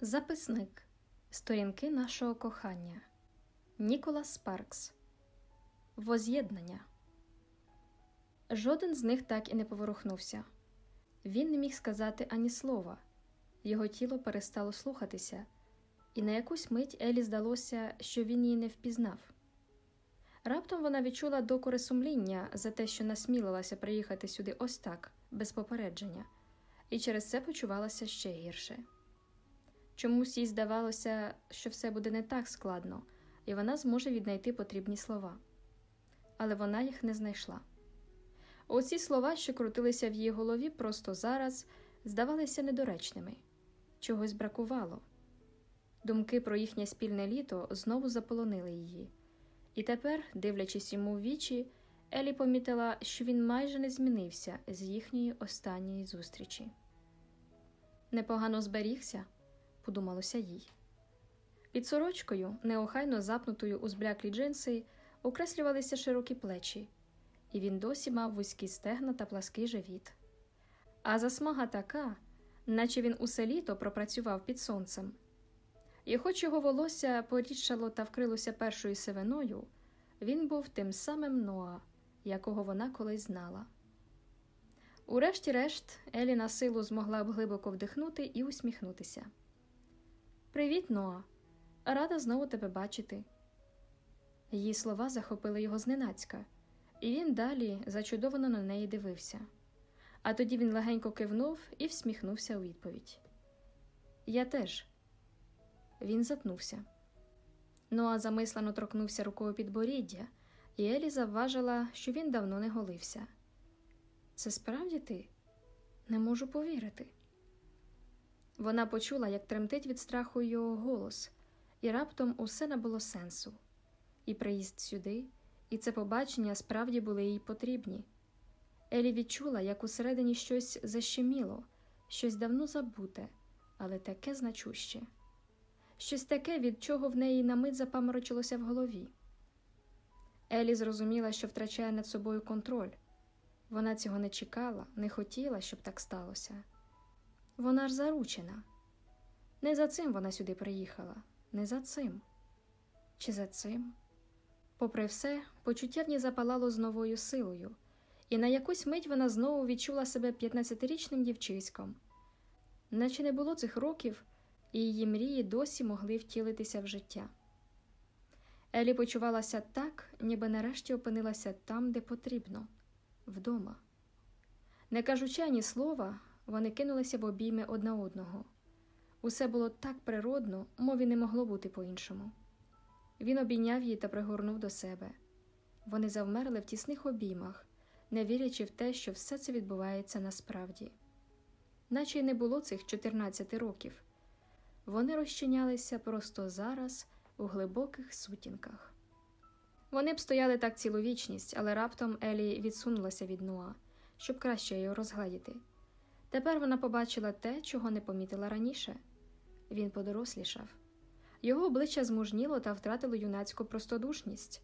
Записник Сторінки нашого кохання Ніколас Спаркс Воз'єднання. Жоден з них так і не поворухнувся. Він не міг сказати ані слова. Його тіло перестало слухатися, і на якусь мить Елі здалося, що він її не впізнав. Раптом вона відчула докори сумління за те, що насмілилася приїхати сюди ось так, без попередження, і через це почувалася ще гірше. Чомусь їй здавалося, що все буде не так складно, і вона зможе віднайти потрібні слова. Але вона їх не знайшла. Оці слова, що крутилися в її голові, просто зараз здавалися недоречними, чогось бракувало. Думки про їхнє спільне літо знову заполонили її, і тепер, дивлячись йому в вічі, Елі помітила, що він майже не змінився з їхньої останньої зустрічі. Непогано зберігся подумалося їй. Під сорочкою, неохайно запнутою у збляклі джинси, окреслювалися широкі плечі, і він досі мав вузькі стегна та плаский живіт. А засмага така, наче він усе літо пропрацював під сонцем. І хоч його волосся порідшало та вкрилося першою сивиною, він був тим самим Ноа, якого вона колись знала. Урешті-решт, Елі на силу змогла б глибоко вдихнути і усміхнутися. Привіт, Ноа. Рада знову тебе бачити. Її слова захопили його зненацька, і він далі зачудовано на неї дивився. А тоді він легенько кивнув і всміхнувся у відповідь. Я теж. Він затнувся. Ноа замислено торкнувся рукою підборіддя, і Елі завважила, що він давно не голився. Це справді ти? Не можу повірити. Вона почула, як тремтить від страху його голос, і раптом усе набуло сенсу. І приїзд сюди, і це побачення справді були їй потрібні. Елі відчула, як усередині щось защеміло, щось давно забуте, але таке значуще, щось таке, від чого в неї на мить запаморочилося в голові. Елі зрозуміла, що втрачає над собою контроль. Вона цього не чекала, не хотіла, щоб так сталося. Вона ж заручена. Не за цим вона сюди приїхала, не за цим. Чи за цим? Попри все, почуття в ній запалало з новою силою, і на якусь мить вона знову відчула себе 15-річним дівчиськом. Наче не було цих років, і її мрії досі могли втілитися в життя. Елі почувалася так, ніби нарешті опинилася там, де потрібно, вдома. Не кажучи ані слова, вони кинулися в обійми одна одного. Усе було так природно, мові не могло бути по-іншому. Він обійняв її та пригорнув до себе. Вони завмерли в тісних обіймах, не вірячи в те, що все це відбувається насправді. Наче й не було цих 14 років. Вони розчинялися просто зараз у глибоких сутінках. Вони б стояли так цілу вічність, але раптом Елі відсунулася від Нуа, щоб краще його розгледіти. Тепер вона побачила те, чого не помітила раніше він подорослішав. Його обличчя змужніло та втратило юнацьку простодушність,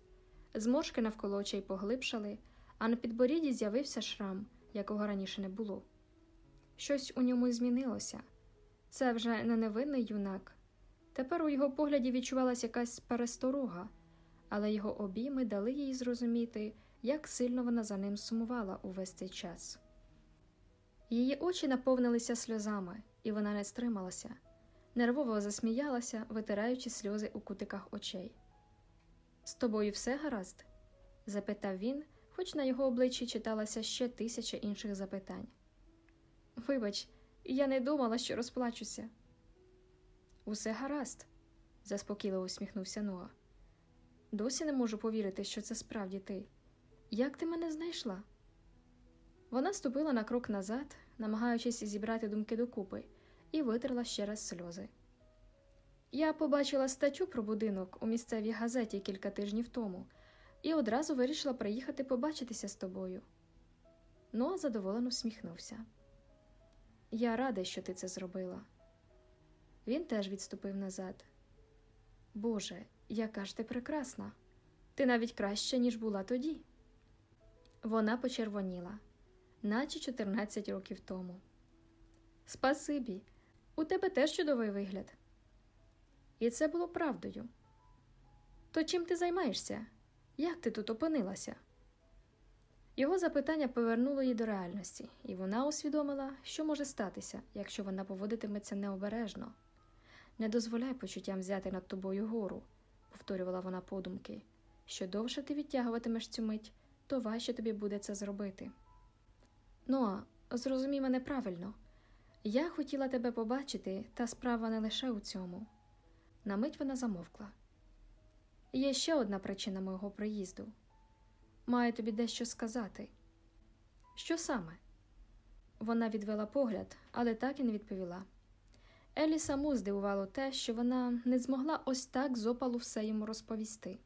зморшки навколо очей поглибшали, а на підборідді з'явився шрам, якого раніше не було. Щось у ньому змінилося це вже не невинний юнак. Тепер у його погляді відчувалася якась пересторога, але його обійми дали їй зрозуміти, як сильно вона за ним сумувала увесь цей час. Її очі наповнилися сльозами, і вона не стрималася, нервово засміялася, витираючи сльози у кутиках очей. З тобою все гаразд? запитав він, хоч на його обличчі читалася ще тисяча інших запитань. Вибач, я не думала, що розплачуся. Усе гаразд, заспокійливо усміхнувся Ноа. Досі не можу повірити, що це справді ти. Як ти мене знайшла? Вона ступила на крок назад, намагаючись зібрати думки докупи, і витерла ще раз сльози. Я побачила статтю про будинок у місцевій газеті кілька тижнів тому і одразу вирішила приїхати побачитися з тобою. Ноа задоволено всміхнувся. Я рада, що ти це зробила. Він теж відступив назад. Боже, яка ж ти прекрасна! Ти навіть краще, ніж була тоді. Вона почервоніла наче 14 років тому. Спасибі, у тебе теж чудовий вигляд, І це було правдою. То чим ти займаєшся? Як ти тут опинилася? Його запитання повернуло її до реальності, і вона усвідомила, що може статися, якщо вона поводитиметься необережно. Не дозволяй почуттям взяти над тобою гору, повторювала вона подумки. Що довше ти відтягуватимеш цю мить, то важче тобі буде це зробити. Ну, зрозумій мене правильно. Я хотіла тебе побачити, та справа не лише у цьому. На мить вона замовкла. Є ще одна причина мого приїзду. Маю тобі дещо сказати. Що саме? Вона відвела погляд, але так і не відповіла. Елі саму здивувало те, що вона не змогла ось так з опалу все йому розповісти.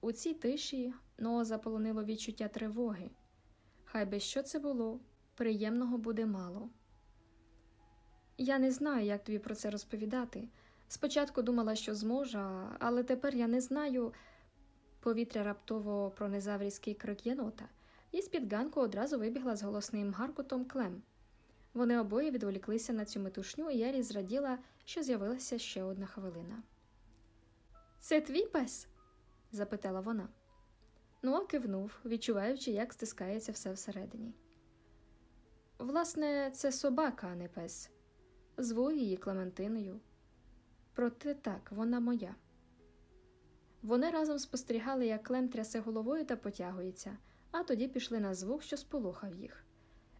У цій тиші Ноа заполонило відчуття тривоги. Хай би що це було, приємного буде мало. Я не знаю, як тобі про це розповідати. Спочатку думала, що зможу, але тепер я не знаю. Повітря раптово пронизав різкий крик єнота, і з-під ганку одразу вибігла з голосним гаркотом клем. Вони обоє відволіклися на цю метушню, і Елі зраділа, що з'явилася ще одна хвилина. Це твій пес? запитала вона. Нуа кивнув, відчуваючи, як стискається все всередині. Власне, це собака, а не пес. Зву її Клементиною. Проте так, вона моя. Вони разом спостерігали, як Клем трясе головою та потягується, а тоді пішли на звук, що сполохав їх.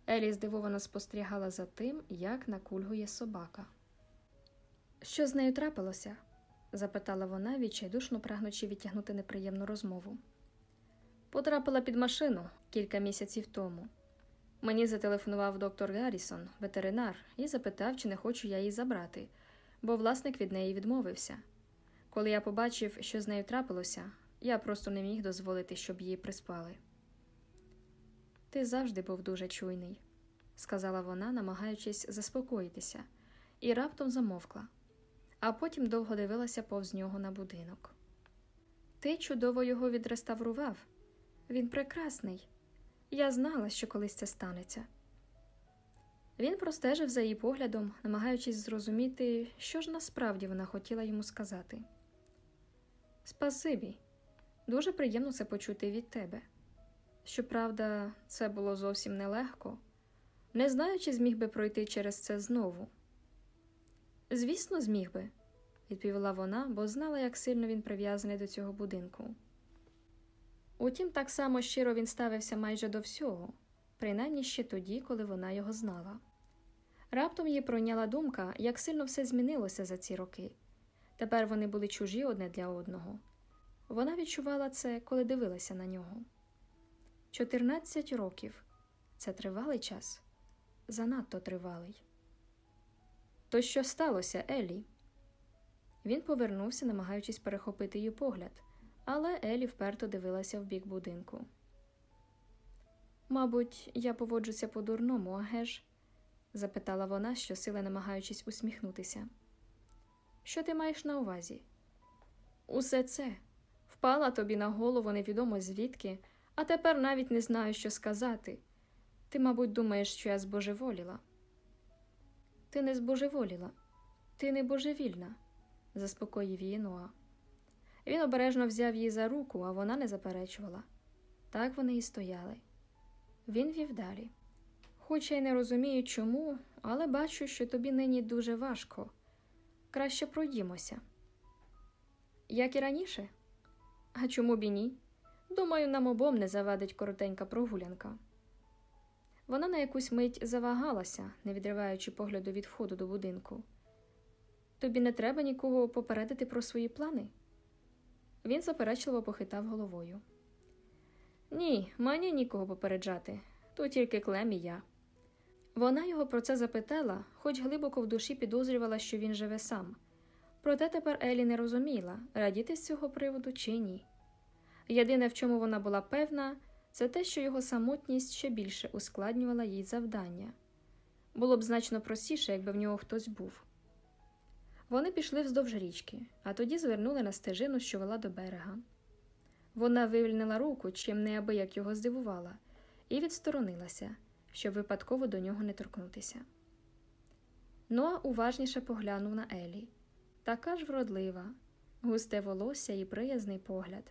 Елі здивовано спостерігала за тим, як накульгує собака. Що з нею трапилося? запитала вона, відчайдушно прагнучи відтягнути неприємну розмову. Потрапила під машину кілька місяців тому. Мені зателефонував доктор Гаррісон, ветеринар, і запитав, чи не хочу я її забрати, бо власник від неї відмовився. Коли я побачив, що з нею трапилося, я просто не міг дозволити, щоб її приспали. Ти завжди був дуже чуйний, сказала вона, намагаючись заспокоїтися, і раптом замовкла, а потім довго дивилася повз нього на будинок. Ти чудово його відреставрував. Він прекрасний. Я знала, що колись це станеться. Він простежив за її поглядом, намагаючись зрозуміти, що ж насправді вона хотіла йому сказати. Спасибі, дуже приємно це почути від тебе. Щоправда, це було зовсім нелегко, не знаю, чи зміг би пройти через це знову. Звісно, зміг би, відповіла вона, бо знала, як сильно він прив'язаний до цього будинку. Утім, так само щиро він ставився майже до всього, принаймні ще тоді, коли вона його знала. Раптом її пройняла думка, як сильно все змінилося за ці роки. Тепер вони були чужі одне для одного. Вона відчувала це, коли дивилася на нього. Чотирнадцять років це тривалий час, занадто тривалий. То що сталося, Елі? Він повернувся, намагаючись перехопити її погляд, але Елі вперто дивилася в бік будинку. Мабуть, я поводжуся по-дурному, аге ж? запитала вона, щосили намагаючись усміхнутися. Що ти маєш на увазі? Усе це впала тобі на голову невідомо звідки, а тепер навіть не знаю, що сказати. Ти, мабуть, думаєш, що я збожеволіла. Ти не збожеволіла, ти не божевільна, заспокоїв її Ноа. Він обережно взяв її за руку, а вона не заперечувала. Так вони і стояли. Він вів далі. Хоча й не розумію, чому, але бачу, що тобі нині дуже важко. Краще пройдімося. Як і раніше? А чому б і ні? Думаю, нам обом не завадить коротенька прогулянка. Вона на якусь мить завагалася, не відриваючи погляду від входу до будинку. Тобі не треба нікого попередити про свої плани? Він заперечливо похитав головою. Ні, мені нікого попереджати, то тільки Клем і я. Вона його про це запитала, хоч глибоко в душі підозрювала, що він живе сам. Проте тепер Елі не розуміла, радіти з цього приводу чи ні. Єдине, в чому вона була певна, це те, що його самотність ще більше ускладнювала їй завдання. Було б значно простіше, якби в нього хтось був. Вони пішли вздовж річки, а тоді звернули на стежину, що вела до берега. Вона вивільнила руку, чим неабияк його здивувала, і відсторонилася, щоб випадково до нього не торкнутися. Ноа уважніше поглянув на Елі. така ж вродлива, густе волосся і приязний погляд.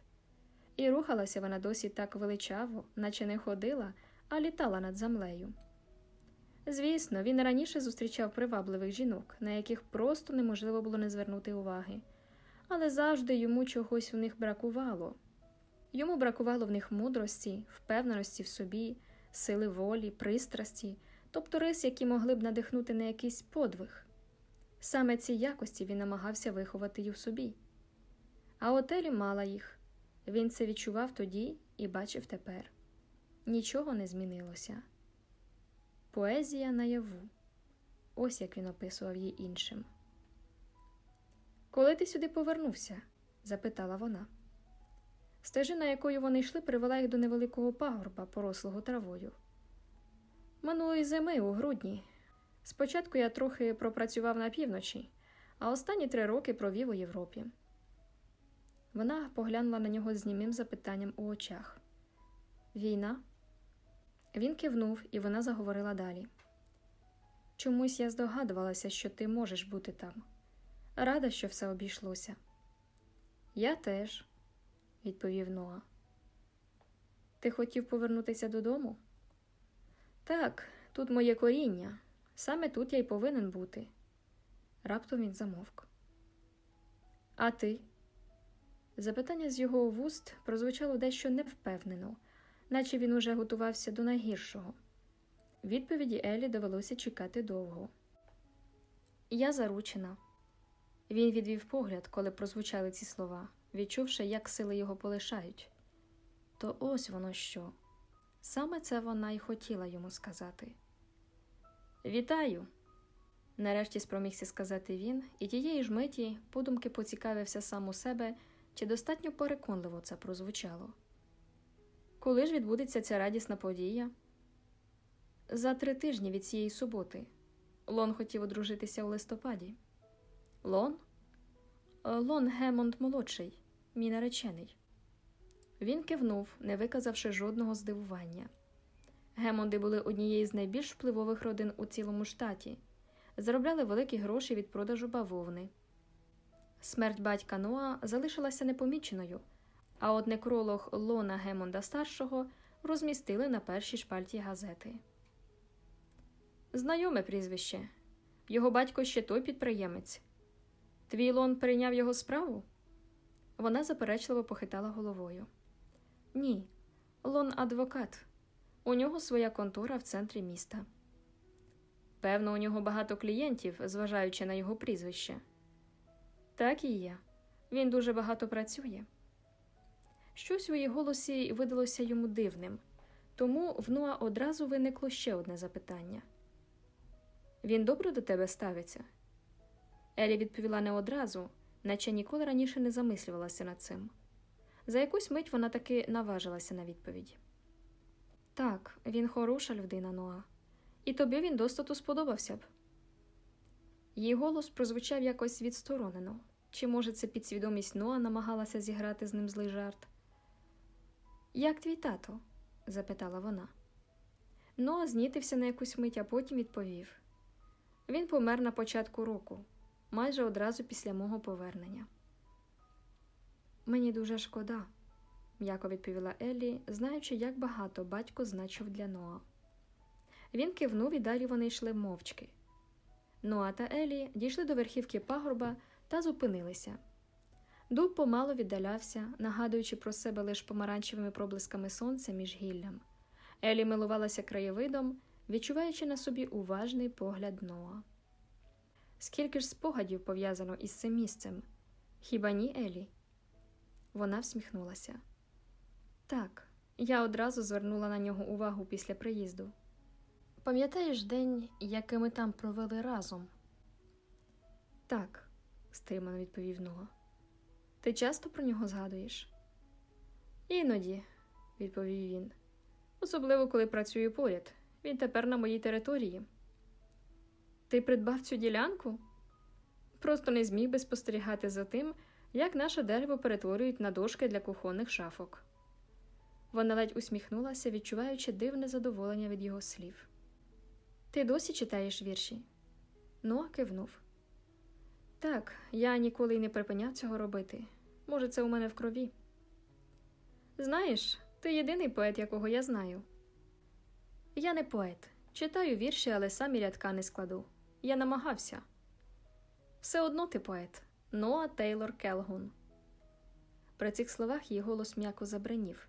І рухалася вона досі так величаво, наче не ходила, а літала над землею. Звісно, він раніше зустрічав привабливих жінок, на яких просто неможливо було не звернути уваги, але завжди йому чогось в них бракувало. Йому бракувало в них мудрості, впевненості в собі, сили волі, пристрасті, тобто рис, які могли б надихнути на якийсь подвиг. Саме ці якості він намагався виховати й у собі. А Отелі мала їх. Він це відчував тоді і бачив тепер. Нічого не змінилося. Поезія наяву. Ось як він описував її іншим. Коли ти сюди повернувся? запитала вона. Стежина, якою вони йшли, привела їх до невеликого пагорба, порослого травою. Минулої зими у грудні. Спочатку я трохи пропрацював на півночі, а останні три роки провів у Європі. Вона поглянула на нього з німим запитанням у очах. Війна? Він кивнув, і вона заговорила далі. Чомусь я здогадувалася, що ти можеш бути там. Рада, що все обійшлося. Я теж, відповів Ноа. Ти хотів повернутися додому? Так, тут моє коріння. Саме тут я й повинен бути. Раптом він замовк. А ти? Запитання з його вуст прозвучало дещо невпевнено, наче він уже готувався до найгіршого. Відповіді Елі довелося чекати довго. Я заручена. Він відвів погляд, коли прозвучали ці слова, відчувши, як сили його полишають. То ось воно що. Саме це вона й хотіла йому сказати. Вітаю! Нарешті спромігся сказати він, і тієї ж миті подумки поцікавився сам у себе, чи достатньо переконливо це прозвучало. Коли ж відбудеться ця радісна подія? За три тижні від цієї суботи. Лон хотів одружитися у листопаді. Лон? Е, Лон Гемонд молодший, мій наречений. Він кивнув, не виказавши жодного здивування. Гемонди були однією з найбільш впливових родин у цілому штаті, заробляли великі гроші від продажу бавовни. Смерть батька Ноа залишилася непоміченою, а от некролог Лона Гемонда старшого розмістили на першій шпальті газети. Знайоме прізвище. Його батько ще той підприємець. Твій Лон прийняв його справу? Вона заперечливо похитала головою. Ні, Лон адвокат. У нього своя контора в центрі міста. Певно, у нього багато клієнтів, зважаючи на його прізвище. Так і є. Він дуже багато працює. Щось у її голосі видалося йому дивним, тому в Ноа одразу виникло ще одне запитання. Він добре до тебе ставиться? Елі відповіла не одразу, наче ніколи раніше не замислювалася над цим. За якусь мить вона таки наважилася на відповідь. Так, він хороша людина, Ноа, і тобі він достату сподобався б. Її голос прозвучав якось відсторонено, чи, може, це підсвідомість Ноа намагалася зіграти з ним злий жарт. Як твій тато? запитала вона. Ноа знітився на якусь мить, а потім відповів він помер на початку року, майже одразу після мого повернення. Мені дуже шкода, м'яко відповіла Еллі, знаючи, як багато батько значив для Ноа. Він кивнув і далі вони йшли мовчки. Ноа та Елі дійшли до верхівки пагорба та зупинилися. Дуб помало віддалявся, нагадуючи про себе лише помаранчевими проблисками сонця між гіллям. Елі милувалася краєвидом, відчуваючи на собі уважний погляд Ноа. Скільки ж спогадів пов'язано із цим місцем? Хіба ні, Елі? Вона всміхнулася. Так, я одразу звернула на нього увагу після приїзду. Пам'ятаєш день, який ми там провели разом? Так, стримано відповів Ноа. Ти часто про нього згадуєш? Іноді, відповів він. Особливо, коли працюю поряд. Він тепер на моїй території. Ти придбав цю ділянку? Просто не зміг би спостерігати за тим, як наше дерево перетворюють на дошки для кухонних шафок. Вона ледь усміхнулася, відчуваючи дивне задоволення від його слів. Ти досі читаєш вірші? Ноа кивнув. Так, я ніколи й не припиняв цього робити. Може, це у мене в крові. Знаєш, ти єдиний поет, якого я знаю. Я не поет. Читаю вірші, але самі рядка не складу. Я намагався. Все одно ти поет. Ноа Тейлор Келгун. При цих словах її голос м'яко забринів.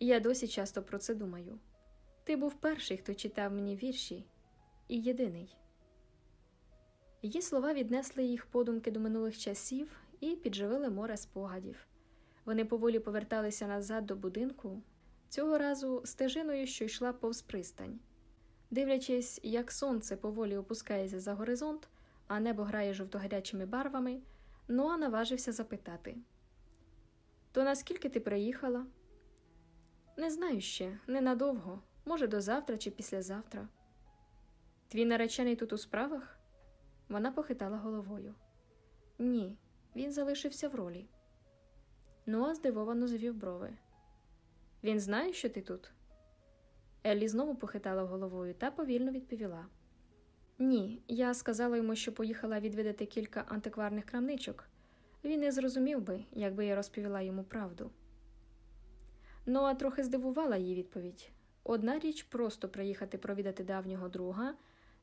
Я досі часто про це думаю. Ти був перший, хто читав мені вірші, і єдиний. Її слова віднесли їх подумки до минулих часів і підживили море спогадів. Вони поволі поверталися назад до будинку, цього разу стежиною, що йшла повз пристань. Дивлячись, як сонце поволі опускається за горизонт, а небо грає жовтогарячими барвами, Ноа наважився запитати: То наскільки ти приїхала? Не знаю ще, ненадовго, може, до завтра чи післязавтра. Твій наречений тут у справах? Вона похитала головою. Ні, він залишився в ролі. Ноа здивовано звів брови. Він знає, що ти тут? Еллі знову похитала головою та повільно відповіла. Ні, я сказала йому, що поїхала відвідати кілька антикварних крамничок. Він не зрозумів би, якби я розповіла йому правду. Ноа трохи здивувала її відповідь одна річ просто приїхати провідати давнього друга,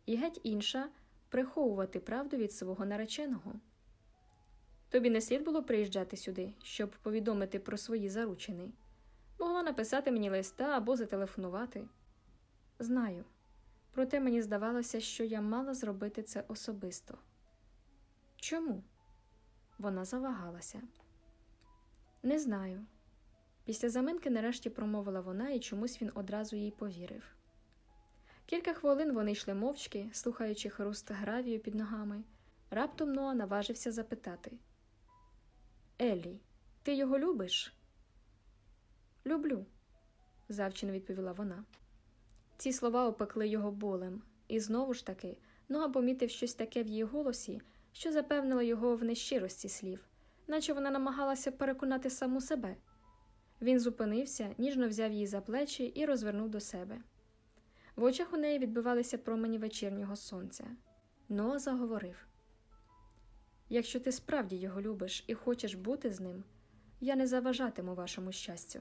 і геть інша приховувати правду від свого нареченого. Тобі не слід було приїжджати сюди, щоб повідомити про свої заручини. Могла написати мені листа або зателефонувати. Знаю, проте мені здавалося, що я мала зробити це особисто. Чому? Вона завагалася. Не знаю. Після заминки нарешті промовила вона, і чомусь він одразу їй повірив. Кілька хвилин вони йшли мовчки, слухаючи хруст гравію під ногами. Раптом Ноа наважився запитати Еллі, ти його любиш? Люблю, завчено відповіла вона. Ці слова опекли його болем, і знову ж таки Ноа помітив щось таке в її голосі, що запевнило його в нещирості слів, наче вона намагалася переконати саму себе. Він зупинився, ніжно взяв її за плечі і розвернув до себе. В очах у неї відбивалися промені вечірнього сонця. Ноа заговорив Якщо ти справді його любиш і хочеш бути з ним, я не заважатиму вашому щастю.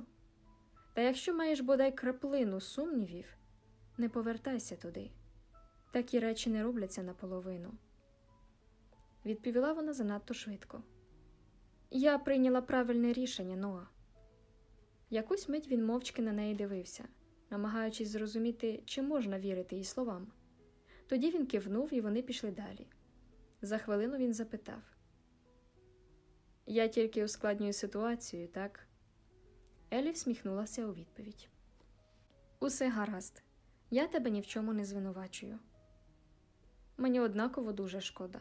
Та якщо маєш бодай краплину сумнівів, не повертайся туди. Такі речі не робляться наполовину. Відповіла вона занадто швидко. Я прийняла правильне рішення, Ноа. Якусь мить він мовчки на неї дивився, намагаючись зрозуміти, чи можна вірити її словам. Тоді він кивнув, і вони пішли далі. За хвилину він запитав: Я тільки ускладнюю ситуацію, так? Елі всміхнулася у відповідь. Усе гаразд, я тебе ні в чому не звинувачую. Мені однаково дуже шкода.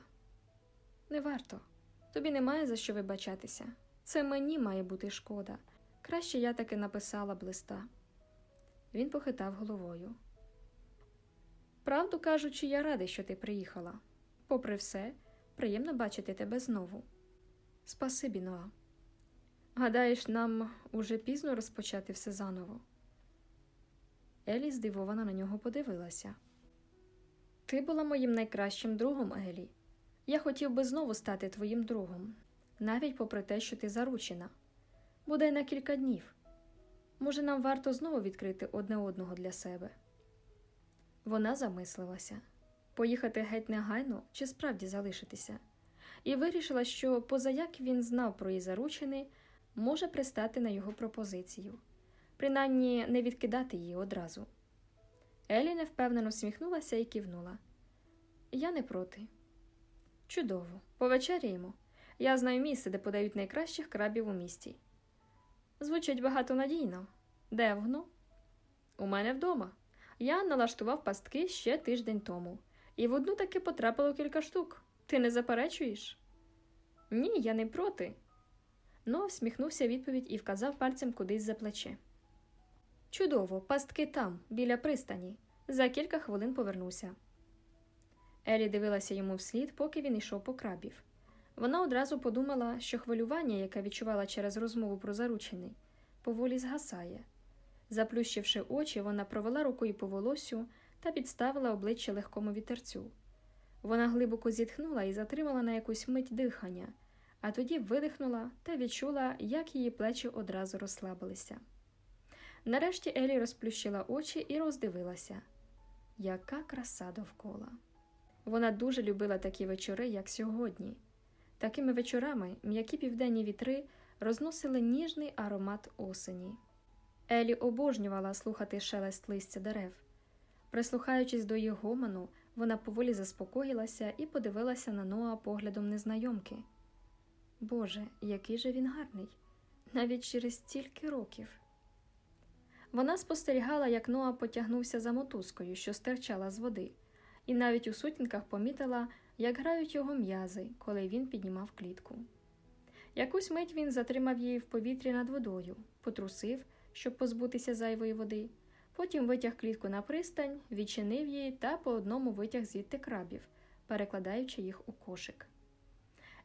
Не варто. Тобі немає за що вибачатися. Це мені має бути шкода. Краще я таки написала б листа. Він похитав головою. Правду кажучи, я радий, що ти приїхала. Попри все, приємно бачити тебе знову. Спасибі, Ноа. Гадаєш, нам уже пізно розпочати все заново. Елі здивовано на нього подивилася. Ти була моїм найкращим другом, Елі. Я хотів би знову стати твоїм другом, навіть попри те, що ти заручена. Бодай на кілька днів. Може, нам варто знову відкрити одне одного для себе. Вона замислилася поїхати геть негайно чи справді залишитися, і вирішила, що, позаяк він знав про її заручини, може пристати на його пропозицію, принаймні не відкидати її одразу. Елі невпевнено сміхнулася і кивнула. Я не проти. Чудово, повечеряємо. Я знаю місце, де подають найкращих крабів у місті. Звучить багатонадійно. Де воно? У мене вдома. Я налаштував пастки ще тиждень тому, і в одну таки потрапило кілька штук. Ти не заперечуєш? Ні, я не проти. Но всміхнувся відповідь і вказав пальцем кудись за плече. Чудово, пастки там, біля пристані. За кілька хвилин повернуся. Елі дивилася йому вслід, поки він йшов по крабів. Вона одразу подумала, що хвилювання, яке відчувала через розмову про заручений, поволі згасає. Заплющивши очі, вона провела рукою по волосю та підставила обличчя легкому вітерцю. Вона глибоко зітхнула і затримала на якусь мить дихання, а тоді видихнула та відчула, як її плечі одразу розслабилися. Нарешті Елі розплющила очі і роздивилася. Яка краса довкола! Вона дуже любила такі вечори, як сьогодні. Такими вечорами м'які південні вітри розносили ніжний аромат осені. Елі обожнювала слухати шелест листя дерев. Прислухаючись до її гомону, вона поволі заспокоїлася і подивилася на Ноа поглядом незнайомки. Боже, який же він гарний, навіть через стільки років. Вона спостерігала, як Ноа потягнувся за мотузкою, що стирчала з води, і навіть у сутінках помітила, як грають його м'язи, коли він піднімав клітку. Якусь мить він затримав її в повітрі над водою, потрусив, щоб позбутися зайвої води, потім витяг клітку на пристань, відчинив її та по одному витяг звідти крабів, перекладаючи їх у кошик.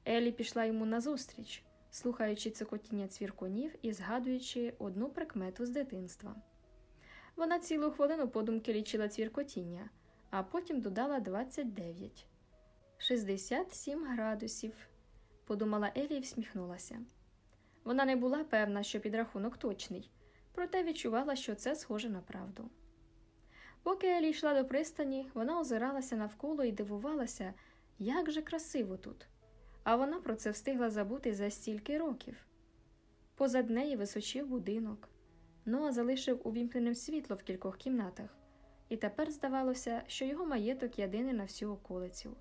Елі пішла йому назустріч, слухаючи цикотіння цвіркунів і згадуючи одну прикмету з дитинства. Вона цілу хвилину подумки лічила цвіркотіння, а потім додала 29. 67 градусів, подумала Елі і всміхнулася. Вона не була певна, що підрахунок точний, проте відчувала, що це схоже на правду. Поки Елі йшла до пристані, вона озиралася навколо і дивувалася, як же красиво тут а вона про це встигла забути за стільки років. Позад неї височив будинок. Ноа залишив увімкненим світло в кількох кімнатах, і тепер здавалося, що його маєток єдиний на всю околицю.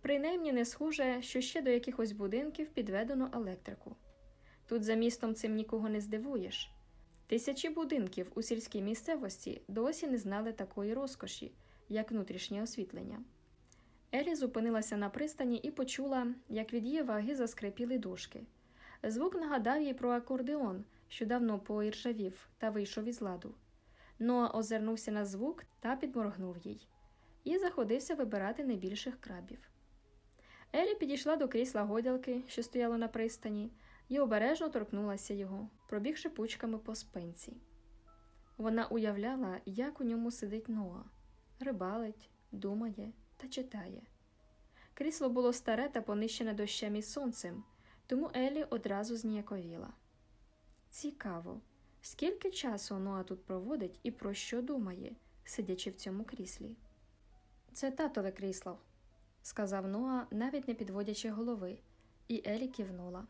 Принаймні не схоже, що ще до якихось будинків підведено електрику. Тут за містом цим нікого не здивуєш. Тисячі будинків у сільській місцевості досі не знали такої розкоші, як внутрішнє освітлення. Елі зупинилася на пристані і почула, як від її ваги заскрипіли дошки. Звук нагадав їй про акордеон, що давно поіржавів та вийшов із ладу. Ноа озирнувся на звук та підморгнув їй, і заходився вибирати найбільших крабів. Елі підійшла до крісла годялки, що стояло на пристані, і обережно торкнулася його, пробігши пучками по спинці. Вона уявляла, як у ньому сидить Ноа, рибалить, думає та читає. Крісло було старе та понищене дощем і сонцем, тому Елі одразу зніяковіла. Цікаво, скільки часу Ноа тут проводить і про що думає, сидячи в цьому кріслі. Це татове крісло, сказав Ноа, навіть не підводячи голови, і Елі кивнула.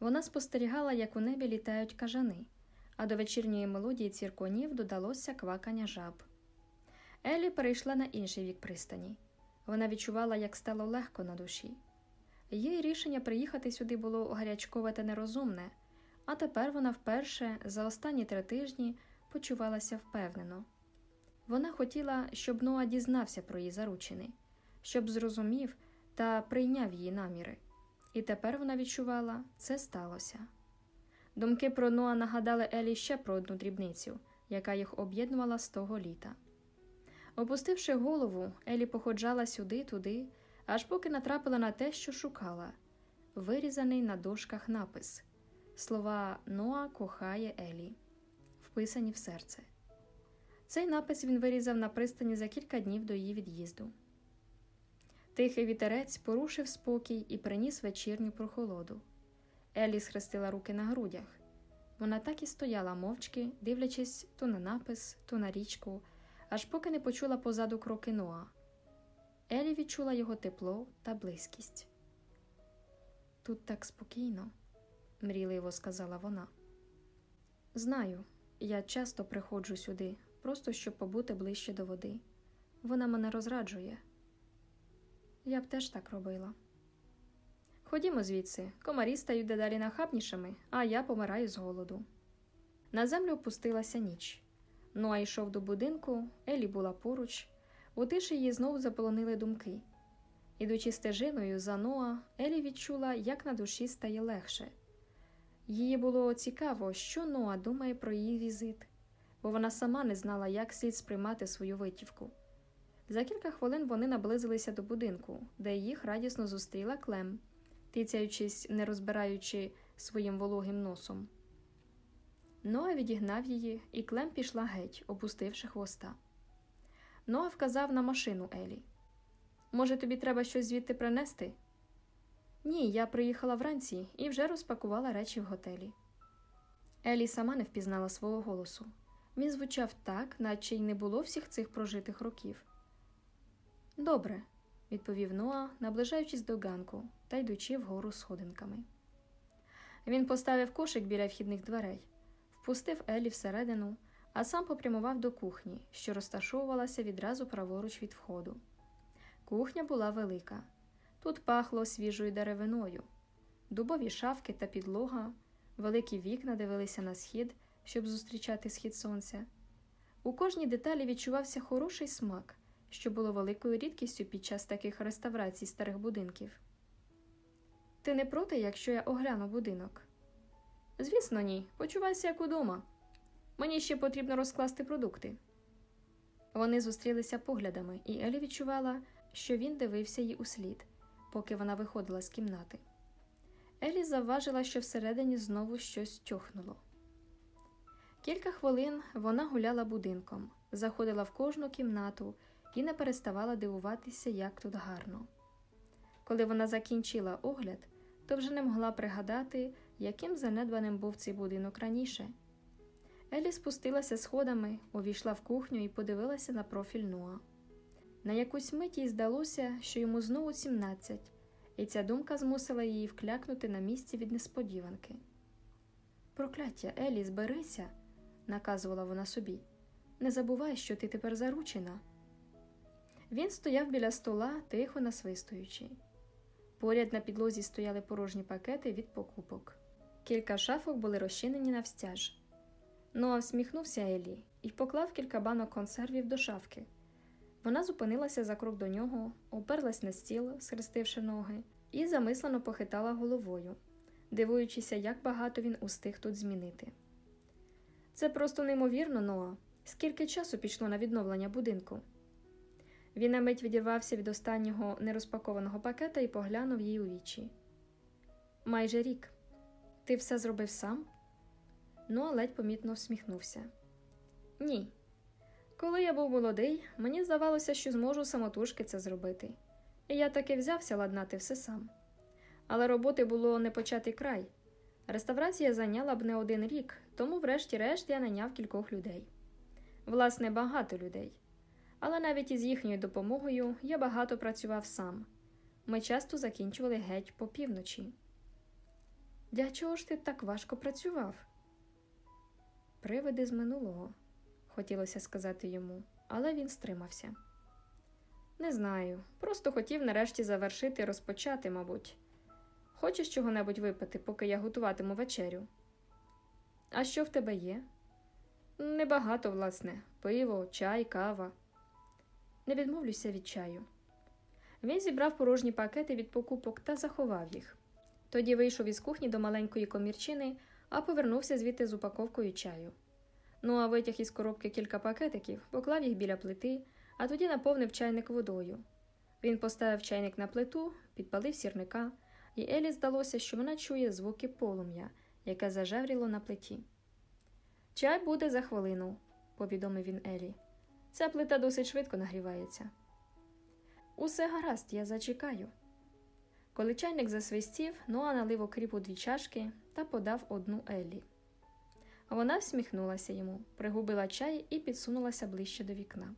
Вона спостерігала, як у небі літають кажани, а до вечірньої мелодії цірконів додалося квакання жаб. Елі перейшла на інший вік пристані. Вона відчувала, як стало легко на душі. Її рішення приїхати сюди було гарячкове та нерозумне, а тепер вона вперше за останні три тижні почувалася впевнено. Вона хотіла, щоб Ноа дізнався про її заручини, щоб зрозумів та прийняв її наміри. І тепер вона відчувала, це сталося. Думки про Ноа нагадали Елі ще про одну дрібницю, яка їх об'єднувала з того літа. Опустивши голову, Елі походжала сюди, туди, аж поки натрапила на те, що шукала вирізаний на дошках напис Слова Ноа кохає Елі, вписані в серце. Цей напис він вирізав на пристані за кілька днів до її від'їзду. Тихий вітерець порушив спокій і приніс вечірню прохолоду. Елі схрестила руки на грудях. Вона так і стояла мовчки, дивлячись то на напис, то на річку аж поки не почула позаду кроки Ноа. Елі відчула його тепло та близькість. Тут так спокійно, мрійливо сказала вона. Знаю, я часто приходжу сюди, просто щоб побути ближче до води. Вона мене розраджує. Я б теж так робила. Ходімо звідси, комарі стають дедалі нахабнішими, а я помираю з голоду. На землю опустилася ніч. Ноа йшов до будинку, Елі була поруч, у тиші її знову заполонили думки. Ідучи стежиною за Ноа, Елі відчула, як на душі стає легше. Їй було цікаво, що Ноа думає про її візит, бо вона сама не знала, як слід сприймати свою витівку. За кілька хвилин вони наблизилися до будинку, де їх радісно зустріла Клем, тицяючись, не розбираючи своїм вологим носом. Ноа відігнав її, і Клем пішла геть, опустивши хвоста. Ноа вказав на машину Елі. Може, тобі треба щось звідти принести? Ні, я приїхала вранці і вже розпакувала речі в готелі. Елі сама не впізнала свого голосу. Він звучав так, наче й не було всіх цих прожитих років. Добре, відповів Ноа, наближаючись до ганку та йдучи вгору сходинками. Він поставив кошик біля вхідних дверей, впустив Елі всередину, а сам попрямував до кухні, що розташовувалася відразу праворуч від входу. Кухня була велика. Тут пахло свіжою деревиною, дубові шафки та підлога, великі вікна дивилися на схід, щоб зустрічати схід сонця. У кожній деталі відчувався хороший смак, що було великою рідкістю під час таких реставрацій старих будинків. Ти не проти, якщо я огляну будинок? Звісно, ні. Почувайся як удома. Мені ще потрібно розкласти продукти. Вони зустрілися поглядами, і Елі відчувала, що він дивився їй услід, поки вона виходила з кімнати. Елі завважила, що всередині знову щось тьохнуло. Кілька хвилин вона гуляла будинком, заходила в кожну кімнату і не переставала дивуватися, як тут гарно. Коли вона закінчила огляд, то вже не могла пригадати, яким занедбаним був цей будинок раніше. Елі спустилася сходами, увійшла в кухню і подивилася на профіль Ноа. На якусь мить їй здалося, що йому знову 17, і ця думка змусила її вклякнути на місці від несподіванки. Прокляття, Елі, зберися, наказувала вона собі. Не забувай, що ти тепер заручена. Він стояв біля стола, тихо насвистуючи. Поряд на підлозі стояли порожні пакети від покупок. Кілька шафок були розчинені навстяж. Ноа всміхнувся Елі і поклав кілька банок консервів до шафки. Вона зупинилася за крок до нього, оперлась на стіл, схрестивши ноги, і замислено похитала головою, дивуючися, як багато він устиг тут змінити. Це просто неймовірно, Ноа. Скільки часу пішло на відновлення будинку? Він на мить відірвався від останнього нерозпакованого пакета і поглянув їй у вічі. Майже рік. Ти все зробив сам? Ноа ледь помітно всміхнувся. Ні. Коли я був молодий, мені здавалося, що зможу самотужки це зробити, і я таки взявся ладнати все сам. Але роботи було не початий край. Реставрація зайняла б не один рік, тому, врешті-решт, я наняв кількох людей. Власне, багато людей. Але навіть із їхньою допомогою я багато працював сам. Ми часто закінчували геть по півночі. Для чого ж ти так важко працював? Привиди з минулого, хотілося сказати йому, але він стримався. Не знаю, просто хотів нарешті завершити і розпочати, мабуть. Хочеш чого-небудь випити, поки я готуватиму вечерю? А що в тебе є? Небагато, власне, пиво, чай, кава. Не відмовлюся від чаю. Він зібрав порожні пакети від покупок та заховав їх. Тоді вийшов із кухні до маленької комірчини, а повернувся звідти з упаковкою чаю. Ну а витяг із коробки кілька пакетиків, поклав їх біля плити, а тоді наповнив чайник водою. Він поставив чайник на плиту, підпалив сірника, і Елі здалося, що вона чує звуки полум'я, яке зажевріло на плиті. Чай буде за хвилину, повідомив він Елі. Ця плита досить швидко нагрівається. Усе гаразд, я зачекаю. Коли чайник засвистів, Ноа налив окріп у дві чашки та подав одну Еллі. Вона всміхнулася йому, пригубила чай і підсунулася ближче до вікна.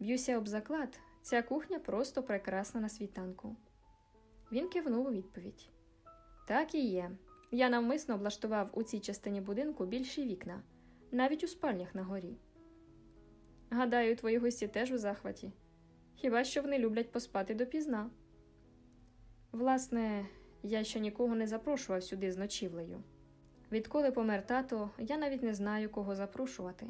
Б'юся об заклад, ця кухня просто прекрасна на світанку. Він кивнув у відповідь. Так і є. Я навмисно облаштував у цій частині будинку більші вікна, навіть у спальнях на горі. Гадаю, твої гості теж у захваті. Хіба що вони люблять поспати допізна. Власне, я ще нікого не запрошував сюди з ночівлею. Відколи помер тато, я навіть не знаю, кого запрошувати.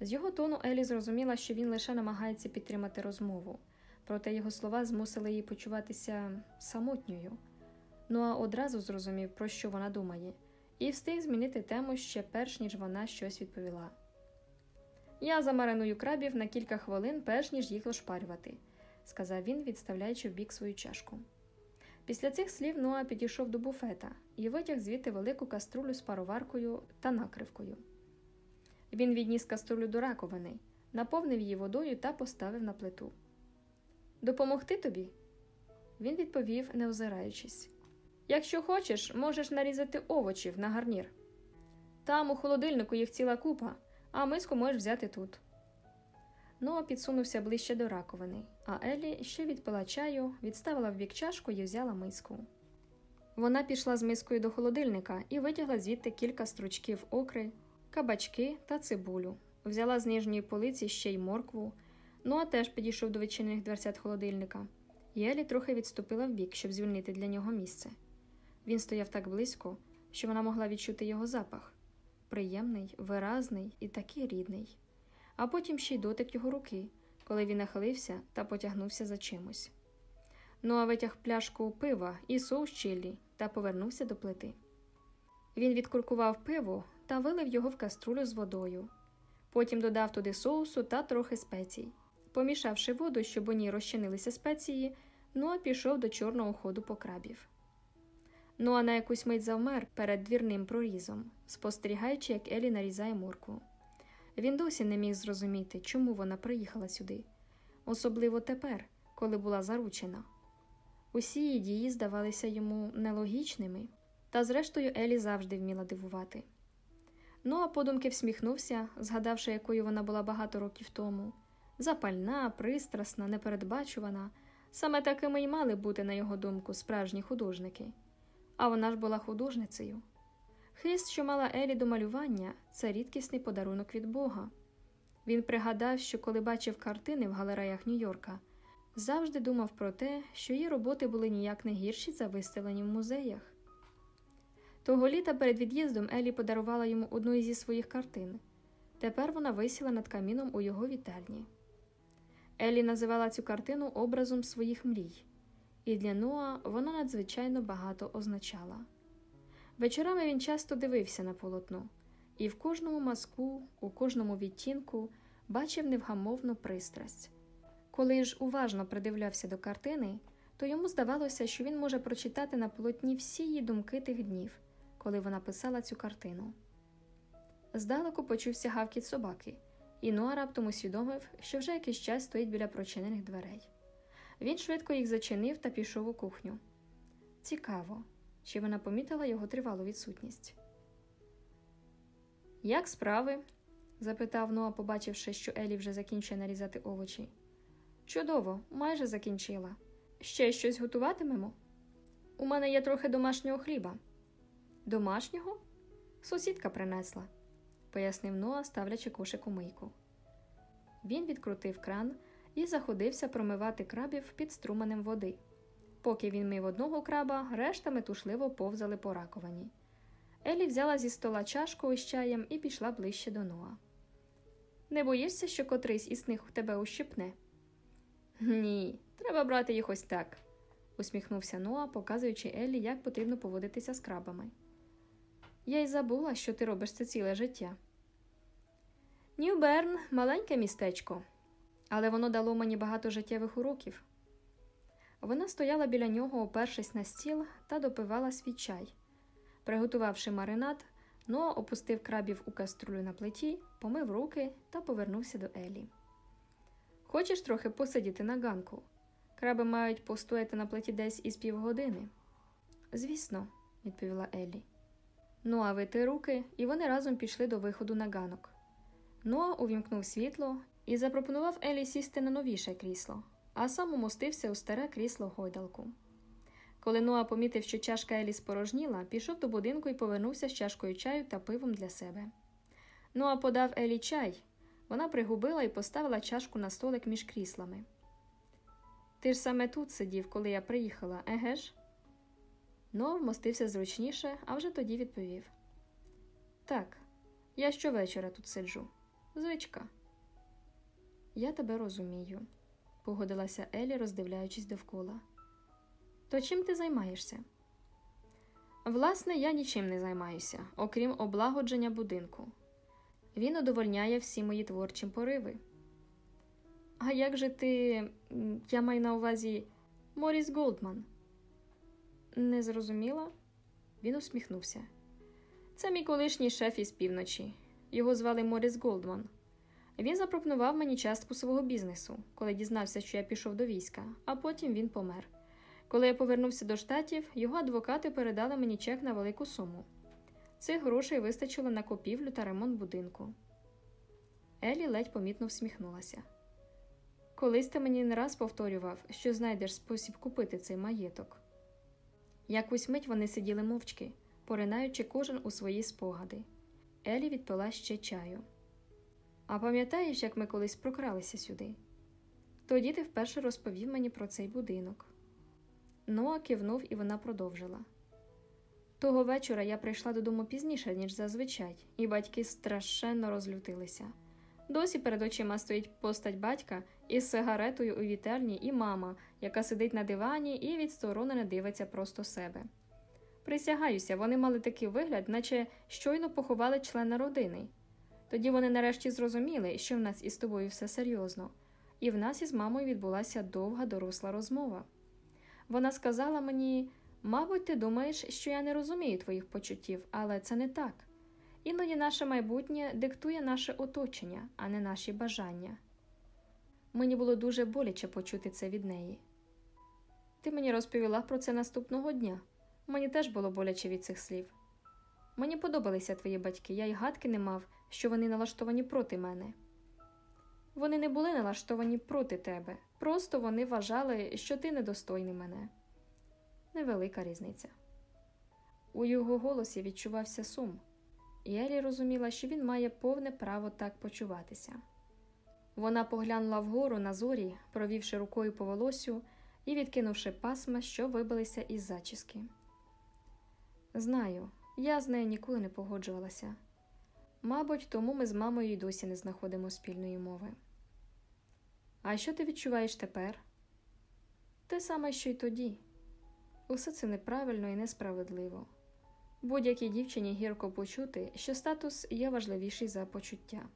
З його тону Елі зрозуміла, що він лише намагається підтримати розмову, проте його слова змусили її почуватися самотньою. Ну а одразу зрозумів, про що вона думає, і встиг змінити тему ще перш ніж вона щось відповіла. Я замариную крабів на кілька хвилин, перш ніж їх ошпарювати, сказав він, відставляючи в бік свою чашку. Після цих слів Ноа підійшов до буфета і витяг звідти велику каструлю з пароваркою та накривкою. Він відніс каструлю до раковини, наповнив її водою та поставив на плиту. Допомогти тобі? Він відповів, не озираючись. Якщо хочеш, можеш нарізати овочів на гарнір. Там у холодильнику їх ціла купа, а миску можеш взяти тут. Ноа підсунувся ближче до раковини, а Елі ще відпила чаю, відставила в бік чашку і взяла миску. Вона пішла з мискою до холодильника і витягла звідти кілька стручків окри, кабачки та цибулю. Взяла з нижньої полиці ще й моркву. Ноа теж підійшов до відчинених дверцят холодильника. І Елі трохи відступила вбік, щоб звільнити для нього місце. Він стояв так близько, що вона могла відчути його запах приємний, виразний і такий рідний, а потім ще й дотик його руки, коли він нахилився та потягнувся за чимось. Ноа витяг пляшку пива і соус чилі та повернувся до плити. Він відкуркував пиво та вилив його в каструлю з водою. Потім додав туди соусу та трохи спецій. Помішавши воду, щоб у ній розчинилися спеції, Ноа пішов до чорного ходу по крабів. Ноа на якусь мить завмер перед двірним прорізом, спостерігаючи, як Елі нарізає моркву. Він досі не міг зрозуміти, чому вона приїхала сюди, особливо тепер, коли була заручена. Усі її дії здавалися йому нелогічними, та зрештою Елі завжди вміла дивувати. Ноа подумки всміхнувся, згадавши, якою вона була багато років тому запальна, пристрасна, непередбачувана. Саме такими й мали бути, на його думку, справжні художники. А вона ж була художницею. Хист, що мала Елі до малювання, це рідкісний подарунок від Бога. Він пригадав, що коли бачив картини в галереях Нью-Йорка, завжди думав про те, що її роботи були ніяк не гірші за виставлені в музеях. Того літа перед від'їздом Елі подарувала йому одну із своїх картин. Тепер вона висіла над каміном у його вітальні. Елі називала цю картину образом своїх мрій, і для Ноа вона надзвичайно багато означала. Вечорами він часто дивився на полотно, і в кожному мазку, у кожному відтінку бачив невгамовну пристрасть. Коли ж уважно придивлявся до картини, то йому здавалося, що він може прочитати на полотні всі її думки тих днів, коли вона писала цю картину. Здалеку почувся гавкіт собаки, і Ноа раптом усвідомив, що вже якийсь час стоїть біля прочинених дверей. Він швидко їх зачинив та пішов у кухню. Цікаво, чи вона помітила його тривалу відсутність. Як справи? запитав Ноа, побачивши, що Елі вже закінчує нарізати овочі. Чудово, майже закінчила. Ще щось готуватимемо? У мене є трохи домашнього хліба. Домашнього? Сусідка принесла, пояснив Ноа, ставлячи кошик у мийку. Він відкрутив кран і заходився промивати крабів під струменем води. Поки він мив одного краба, решта метушливо повзали по раковині. Елі взяла зі стола чашку із чаєм і пішла ближче до Ноа. Не боїшся, що котрийсь із них тебе ущипне? Ні, треба брати їх ось так, усміхнувся Ноа, показуючи Еллі, як потрібно поводитися з крабами. Я й забула, що ти робиш це ціле життя. Нью-Берн маленьке містечко, але воно дало мені багато життєвих уроків. Вона стояла біля нього, опершись на стіл, та допивала свій чай. Приготувавши маринад, Ноа опустив крабів у каструлю на плиті, помив руки та повернувся до Елі. Хочеш трохи посидіти на ганку? Краби мають постояти на плиті десь із півгодини. Звісно, відповіла Елі. Ноа витер руки, і вони разом пішли до виходу на ганок. Ноа увімкнув світло і запропонував Елі сісти на новіше крісло, а сам умостився у старе крісло гойдалку. Коли Ноа помітив, що чашка Елі спорожніла, пішов до будинку і повернувся з чашкою чаю та пивом для себе. Ноа подав Елі чай. Вона пригубила і поставила чашку на столик між кріслами. Ти ж саме тут сидів, коли я приїхала, еге ж? Ноа вмостився зручніше, а вже тоді відповів: Так, я щовечора тут сиджу. Звичка. Я тебе розумію, погодилася Елі, роздивляючись довкола. То чим ти займаєшся? Власне, я нічим не займаюся, окрім облагодження будинку. Він удовольняє всі мої творчі пориви. А як же ти. Я маю на увазі Моріс Голдман? Не зрозуміла? Він усміхнувся. Це мій колишній шеф із півночі. Його звали Моріс Голдман. Він запропонував мені частку свого бізнесу, коли дізнався, що я пішов до війська, а потім він помер. Коли я повернувся до штатів, його адвокати передали мені чек на велику суму. Цих грошей вистачило на купівлю та ремонт будинку. Елі ледь помітно всміхнулася. Колись ти мені не раз повторював, що знайдеш спосіб купити цей маєток. Якусь мить вони сиділи мовчки, поринаючи кожен у свої спогади. Елі відпила ще чаю. А пам'ятаєш, як ми колись прокралися сюди? Тоді ти вперше розповів мені про цей будинок. Ноа кивнув, і вона продовжила. Того вечора я прийшла додому пізніше, ніж зазвичай, і батьки страшенно розлютилися. Досі перед очима стоїть постать батька із сигаретою у вітальні і мама, яка сидить на дивані і відсторонено дивиться просто себе. Присягаюся, вони мали такий вигляд, наче щойно поховали члена родини. Тоді вони нарешті зрозуміли, що в нас із тобою все серйозно, і в нас із мамою відбулася довга доросла розмова. Вона сказала мені, мабуть, ти думаєш, що я не розумію твоїх почуттів, але це не так. Іноді наше майбутнє диктує наше оточення, а не наші бажання. Мені було дуже боляче почути це від неї. Ти мені розповіла про це наступного дня. Мені теж було боляче від цих слів. Мені подобалися твої батьки, я й гадки не мав, що вони налаштовані проти мене. Вони не були налаштовані проти тебе, просто вони вважали, що ти недостойний мене. Невелика різниця. У його голосі відчувався сум, і Елі розуміла, що він має повне право так почуватися. Вона поглянула вгору на зорі, провівши рукою по волосю і відкинувши пасма, що вибилися із зачіски. Знаю, я з нею ніколи не погоджувалася. Мабуть, тому ми з мамою й досі не знаходимо спільної мови. А що ти відчуваєш тепер? Те саме, що й тоді. Усе це неправильно і несправедливо. Будь-якій дівчині гірко почути, що статус є важливіший за почуття.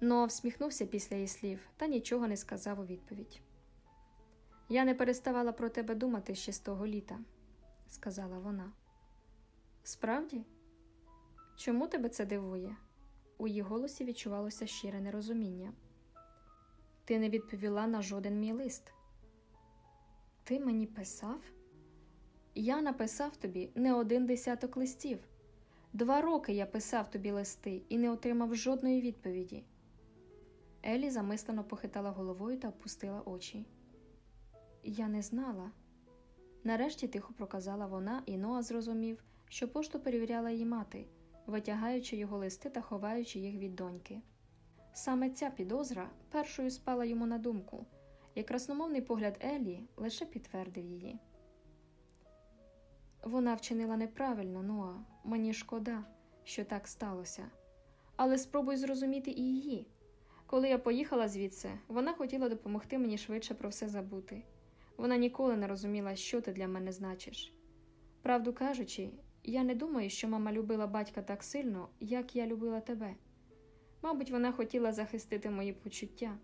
Ноа всміхнувся після її слів та нічого не сказав у відповідь. Я не переставала про тебе думати ще з того літа, сказала вона. Справді? Чому тебе це дивує? У її голосі відчувалося щире нерозуміння. Ти не відповіла на жоден мій лист. Ти мені писав? Я написав тобі не один десяток листів. Два роки я писав тобі листи і не отримав жодної відповіді. Елі замислено похитала головою та опустила очі. Я не знала. Нарешті тихо проказала вона, і Ноа зрозумів, що пошту перевіряла її мати, витягаючи його листи та ховаючи їх від доньки. Саме ця підозра першою спала йому на думку, і красномовний погляд Елі лише підтвердив її. Вона вчинила неправильно, Ноа, мені шкода, що так сталося. Але спробуй зрозуміти і її. Коли я поїхала звідси, вона хотіла допомогти мені швидше про все забути. Вона ніколи не розуміла, що ти для мене значиш. Правду кажучи, я не думаю, що мама любила батька так сильно, як я любила тебе. Мабуть, вона хотіла захистити мої почуття.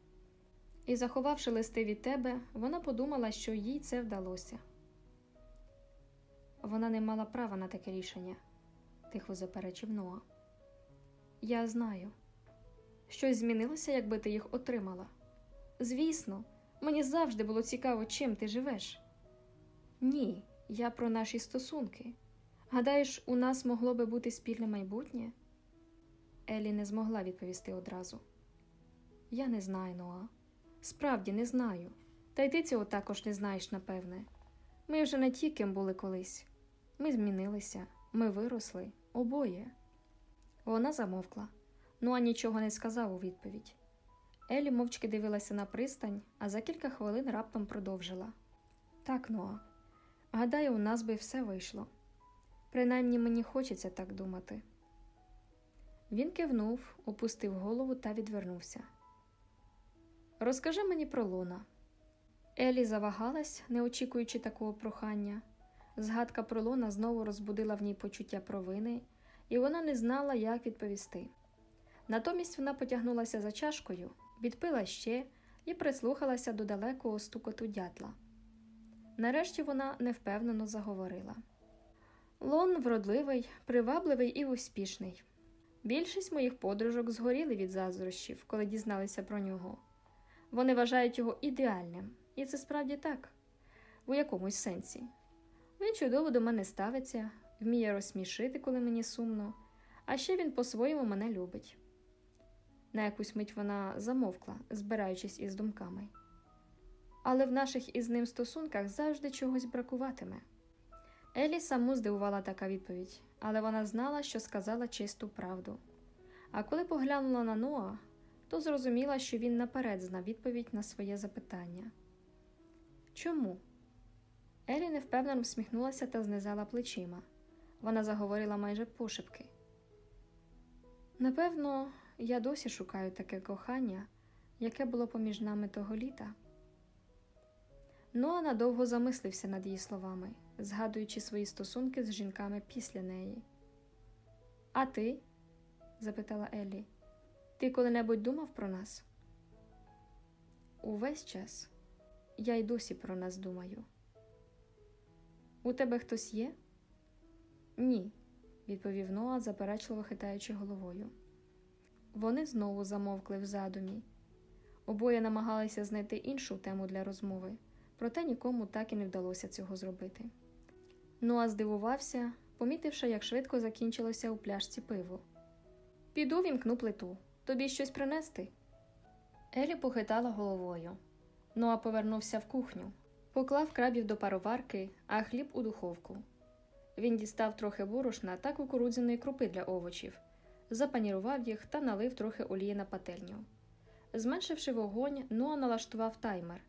І, заховавши листи від тебе, вона подумала, що їй це вдалося. Вона не мала права на таке рішення, тихо заперечив Ноа. Я знаю. Щось змінилося, якби ти їх отримала. Звісно, мені завжди було цікаво, чим ти живеш. Ні, я про наші стосунки. Гадаєш, у нас могло би бути спільне майбутнє? Елі не змогла відповісти одразу. Я не знаю, Ноа. Справді не знаю. Та й ти цього також не знаєш, напевне. Ми вже не ті, ким були колись. Ми змінилися, ми виросли, обоє. Вона замовкла. Ноа нічого не сказав у відповідь. Елі мовчки дивилася на пристань, а за кілька хвилин раптом продовжила. Так, Ноа, гадаю, у нас би все вийшло. Принаймні мені хочеться так думати. Він кивнув, опустив голову та відвернувся. Розкажи мені про Луна. Елі завагалась, не очікуючи такого прохання. Згадка про Луна знову розбудила в ній почуття провини, і вона не знала, як відповісти. Натомість вона потягнулася за чашкою, відпила ще і прислухалася до далекого стукоту дятла. Нарешті вона невпевнено заговорила. Лон вродливий, привабливий і успішний. Більшість моїх подружок згоріли від заздрощів, коли дізналися про нього. Вони вважають його ідеальним, і це справді так, у якомусь сенсі. Він чудово до мене ставиться, вміє розсмішити, коли мені сумно, а ще він по-своєму мене любить. На якусь мить вона замовкла, збираючись із думками. Але в наших із ним стосунках завжди чогось бракуватиме. Елі саму здивувала така відповідь, але вона знала, що сказала чисту правду. А коли поглянула на Ноа, то зрозуміла, що він наперед знав відповідь на своє запитання. Чому? Елі невпевнено всміхнулася та знизала плечима. Вона заговорила майже пошепки. Напевно, я досі шукаю таке кохання, яке було поміж нами того літа. Ноа надовго замислився над її словами, згадуючи свої стосунки з жінками після неї. А ти? запитала Еллі. Ти коли-небудь думав про нас? Увесь час я й досі про нас думаю. У тебе хтось є? Ні, відповів Ноа, заперечливо хитаючи головою. Вони знову замовкли в задумі. Обоє намагалися знайти іншу тему для розмови, проте нікому так і не вдалося цього зробити. Ноа здивувався, помітивши, як швидко закінчилося у пляшці пиво. Піду вімкну плиту. Тобі щось принести? Елі похитала головою. Ноа повернувся в кухню, поклав крабів до пароварки, а хліб у духовку. Він дістав трохи борошна та кукурудзяної крупи для овочів, запанірував їх та налив трохи олії на пательню. Зменшивши вогонь, Ноа налаштував таймер,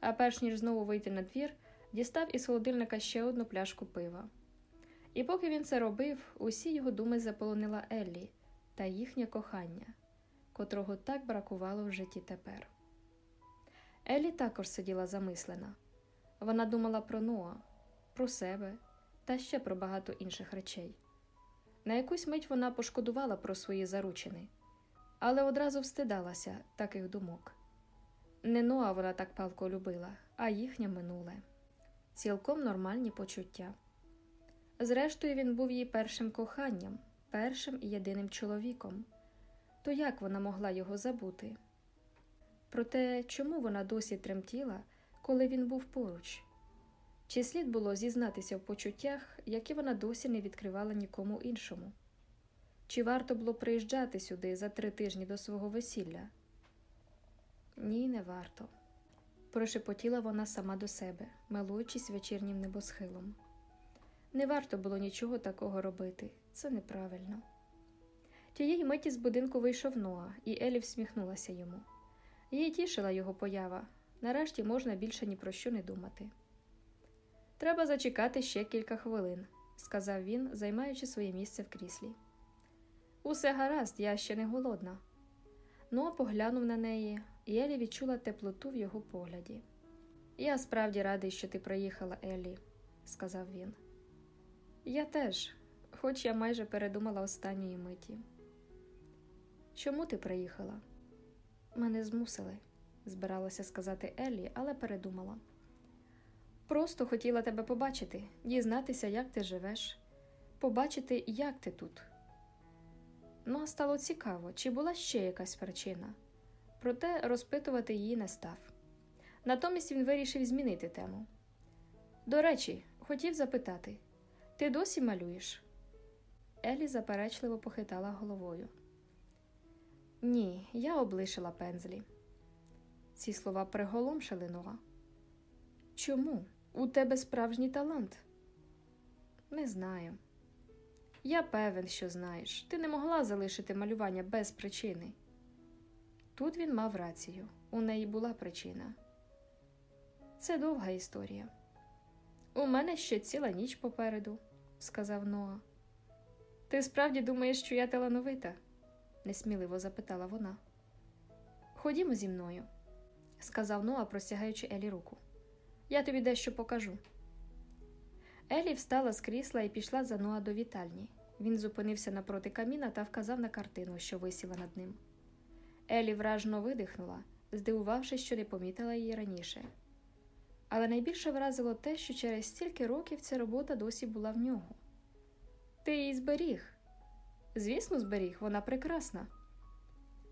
а перш ніж знову вийти на двір, дістав із холодильника ще одну пляшку пива. І поки він це робив, усі його думи заполонила Еллі та їхнє кохання, котрого так бракувало в житті тепер. Еллі також сиділа замислена. Вона думала про Ноа, про себе та ще про багато інших речей. На якусь мить вона пошкодувала про свої заручини, але одразу встидалася таких думок. Не Ноа вона так палко любила, а їхнє минуле цілком нормальні почуття. Зрештою, він був її першим коханням, першим і єдиним чоловіком. То як вона могла його забути? Проте чому вона досі тремтіла, коли він був поруч? Чи слід було зізнатися в почуттях, які вона досі не відкривала нікому іншому? Чи варто було приїжджати сюди за три тижні до свого весілля? Ні, не варто. Прошепотіла вона сама до себе, милуючись вечірнім небосхилом. Не варто було нічого такого робити, це неправильно. Тієї миті з будинку вийшов Ноа, і Елі всміхнулася йому. Її тішила його поява. Нарешті можна більше ні про що не думати. Треба зачекати ще кілька хвилин, сказав він, займаючи своє місце в кріслі. Усе гаразд, я ще не голодна. Ноа поглянув на неї, і Елі відчула теплоту в його погляді. Я справді радий, що ти приїхала, Елі, сказав він. Я теж, хоч я майже передумала останньої миті. Чому ти приїхала? Мене змусили, збиралася сказати Еллі, але передумала. Просто хотіла тебе побачити, дізнатися, як ти живеш, побачити, як ти тут. Ну, а стало цікаво, чи була ще якась причина, проте розпитувати її не став. Натомість він вирішив змінити тему. До речі, хотів запитати ти досі малюєш? Елі заперечливо похитала головою. Ні, я облишила пензлі. Ці слова приголомшили Нова. Чому? У тебе справжній талант? Не знаю. Я певен, що знаєш, ти не могла залишити малювання без причини. Тут він мав рацію, у неї була причина. Це довга історія. У мене ще ціла ніч попереду, сказав Ноа. Ти справді думаєш, що я талановита? несміливо запитала вона. Ходімо зі мною, сказав Ноа, простягаючи Елі руку. Я тобі дещо покажу. Елі встала з крісла і пішла за Ноа до вітальні. Він зупинився напроти каміна та вказав на картину, що висіла над ним. Елі вражено видихнула, здивувавшись, що не помітила її раніше. Але найбільше вразило те, що через стільки років ця робота досі була в нього. Ти її зберіг, Звісно, зберіг, вона прекрасна.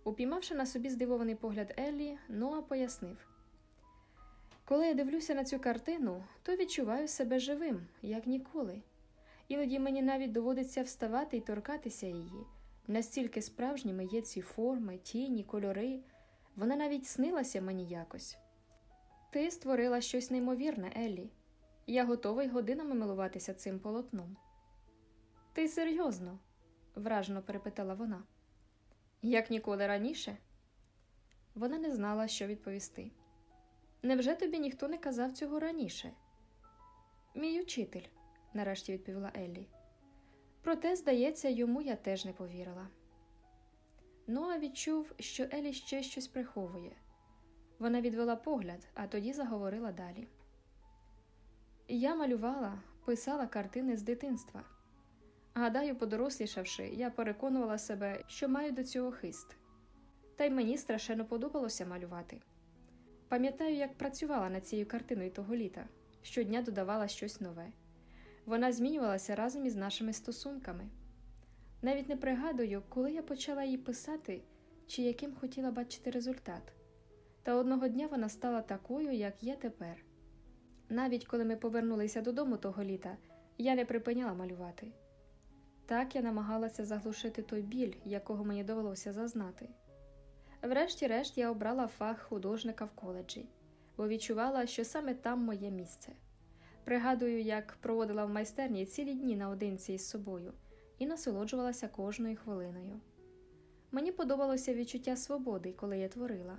Упіймавши на собі здивований погляд Еллі, Ноа пояснив Коли я дивлюся на цю картину, то відчуваю себе живим, як ніколи. Іноді мені навіть доводиться вставати і торкатися її. Настільки справжніми є ці форми, тіні, кольори, вона навіть снилася мені якось. Ти створила щось неймовірне, Еллі. Я готовий годинами милуватися цим полотном. Ти серйозно? вражено перепитала вона. Як ніколи раніше? Вона не знала, що відповісти. Невже тобі ніхто не казав цього раніше? Мій учитель, нарешті відповіла Еллі. Проте, здається, йому я теж не повірила. Ноа відчув, що Елі ще щось приховує. Вона відвела погляд, а тоді заговорила далі. Я малювала, писала картини з дитинства. Гадаю, подорослішавши, я переконувала себе, що маю до цього хист. Та й мені страшенно подобалося малювати. Пам'ятаю, як працювала над цією картиною того літа, щодня додавала щось нове. Вона змінювалася разом із нашими стосунками. Навіть не пригадую, коли я почала її писати чи яким хотіла бачити результат. Та одного дня вона стала такою, як є тепер. Навіть коли ми повернулися додому того літа, я не припиняла малювати. Так я намагалася заглушити той біль, якого мені довелося зазнати. Врешті-решт я обрала фах художника в коледжі, бо відчувала, що саме там моє місце. Пригадую, як проводила в майстерні цілі дні наодинці із собою і насолоджувалася кожною хвилиною. Мені подобалося відчуття свободи, коли я творила,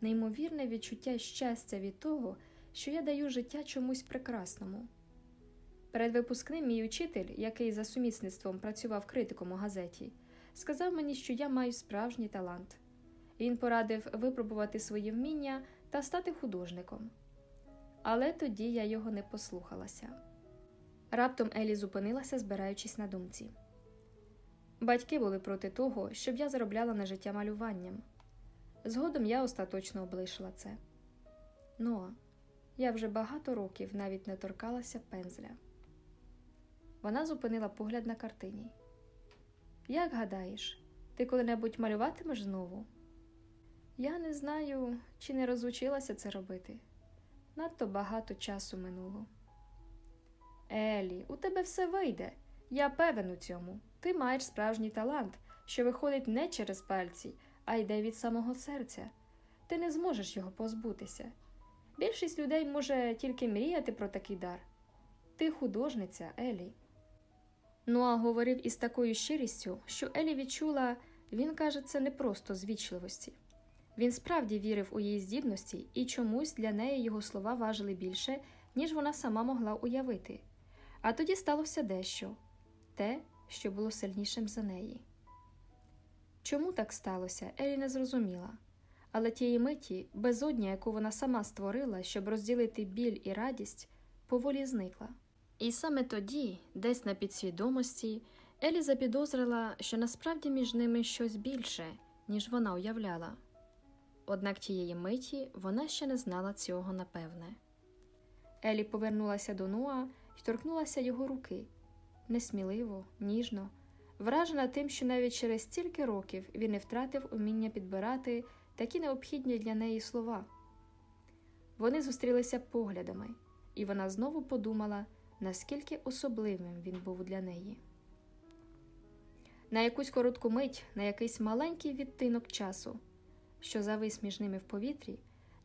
неймовірне відчуття щастя від того, що я даю життя чомусь прекрасному. Перед випускним мій учитель, який за сумісництвом працював критиком у газеті, сказав мені, що я маю справжній талант. Він порадив випробувати свої вміння та стати художником. Але тоді я його не послухалася. Раптом Елі зупинилася, збираючись на думці. Батьки були проти того, щоб я заробляла на життя малюванням. Згодом я остаточно облишила це. Ну, я вже багато років навіть не торкалася пензля. Вона зупинила погляд на картині. Як гадаєш, ти коли-небудь малюватимеш знову? Я не знаю, чи не розучилася це робити. Надто багато часу минуло. Елі, у тебе все вийде. Я певен у цьому. Ти маєш справжній талант, що виходить не через пальці, а йде від самого серця. Ти не зможеш його позбутися. Більшість людей може тільки мріяти про такий дар. Ти художниця, Елі. Нуа говорив із такою щирістю, що Елі відчула, він каже це не просто з вічливості. Він справді вірив у її здібності, і чомусь для неї його слова важили більше, ніж вона сама могла уявити. А тоді сталося дещо те, що було сильнішим за неї. Чому так сталося, Елі не зрозуміла, але тієї миті, безодня, яку вона сама створила, щоб розділити біль і радість, поволі зникла. І саме тоді, десь на підсвідомості, Елі запідозрила, що насправді між ними щось більше, ніж вона уявляла. Однак тієї миті вона ще не знала цього напевне. Елі повернулася до Нуа і торкнулася його руки несміливо, ніжно, вражена тим, що навіть через стільки років він не втратив уміння підбирати такі необхідні для неї слова. Вони зустрілися поглядами, і вона знову подумала, наскільки особливим він був для неї. На якусь коротку мить, на якийсь маленький відтинок часу, що завис між ними в повітрі,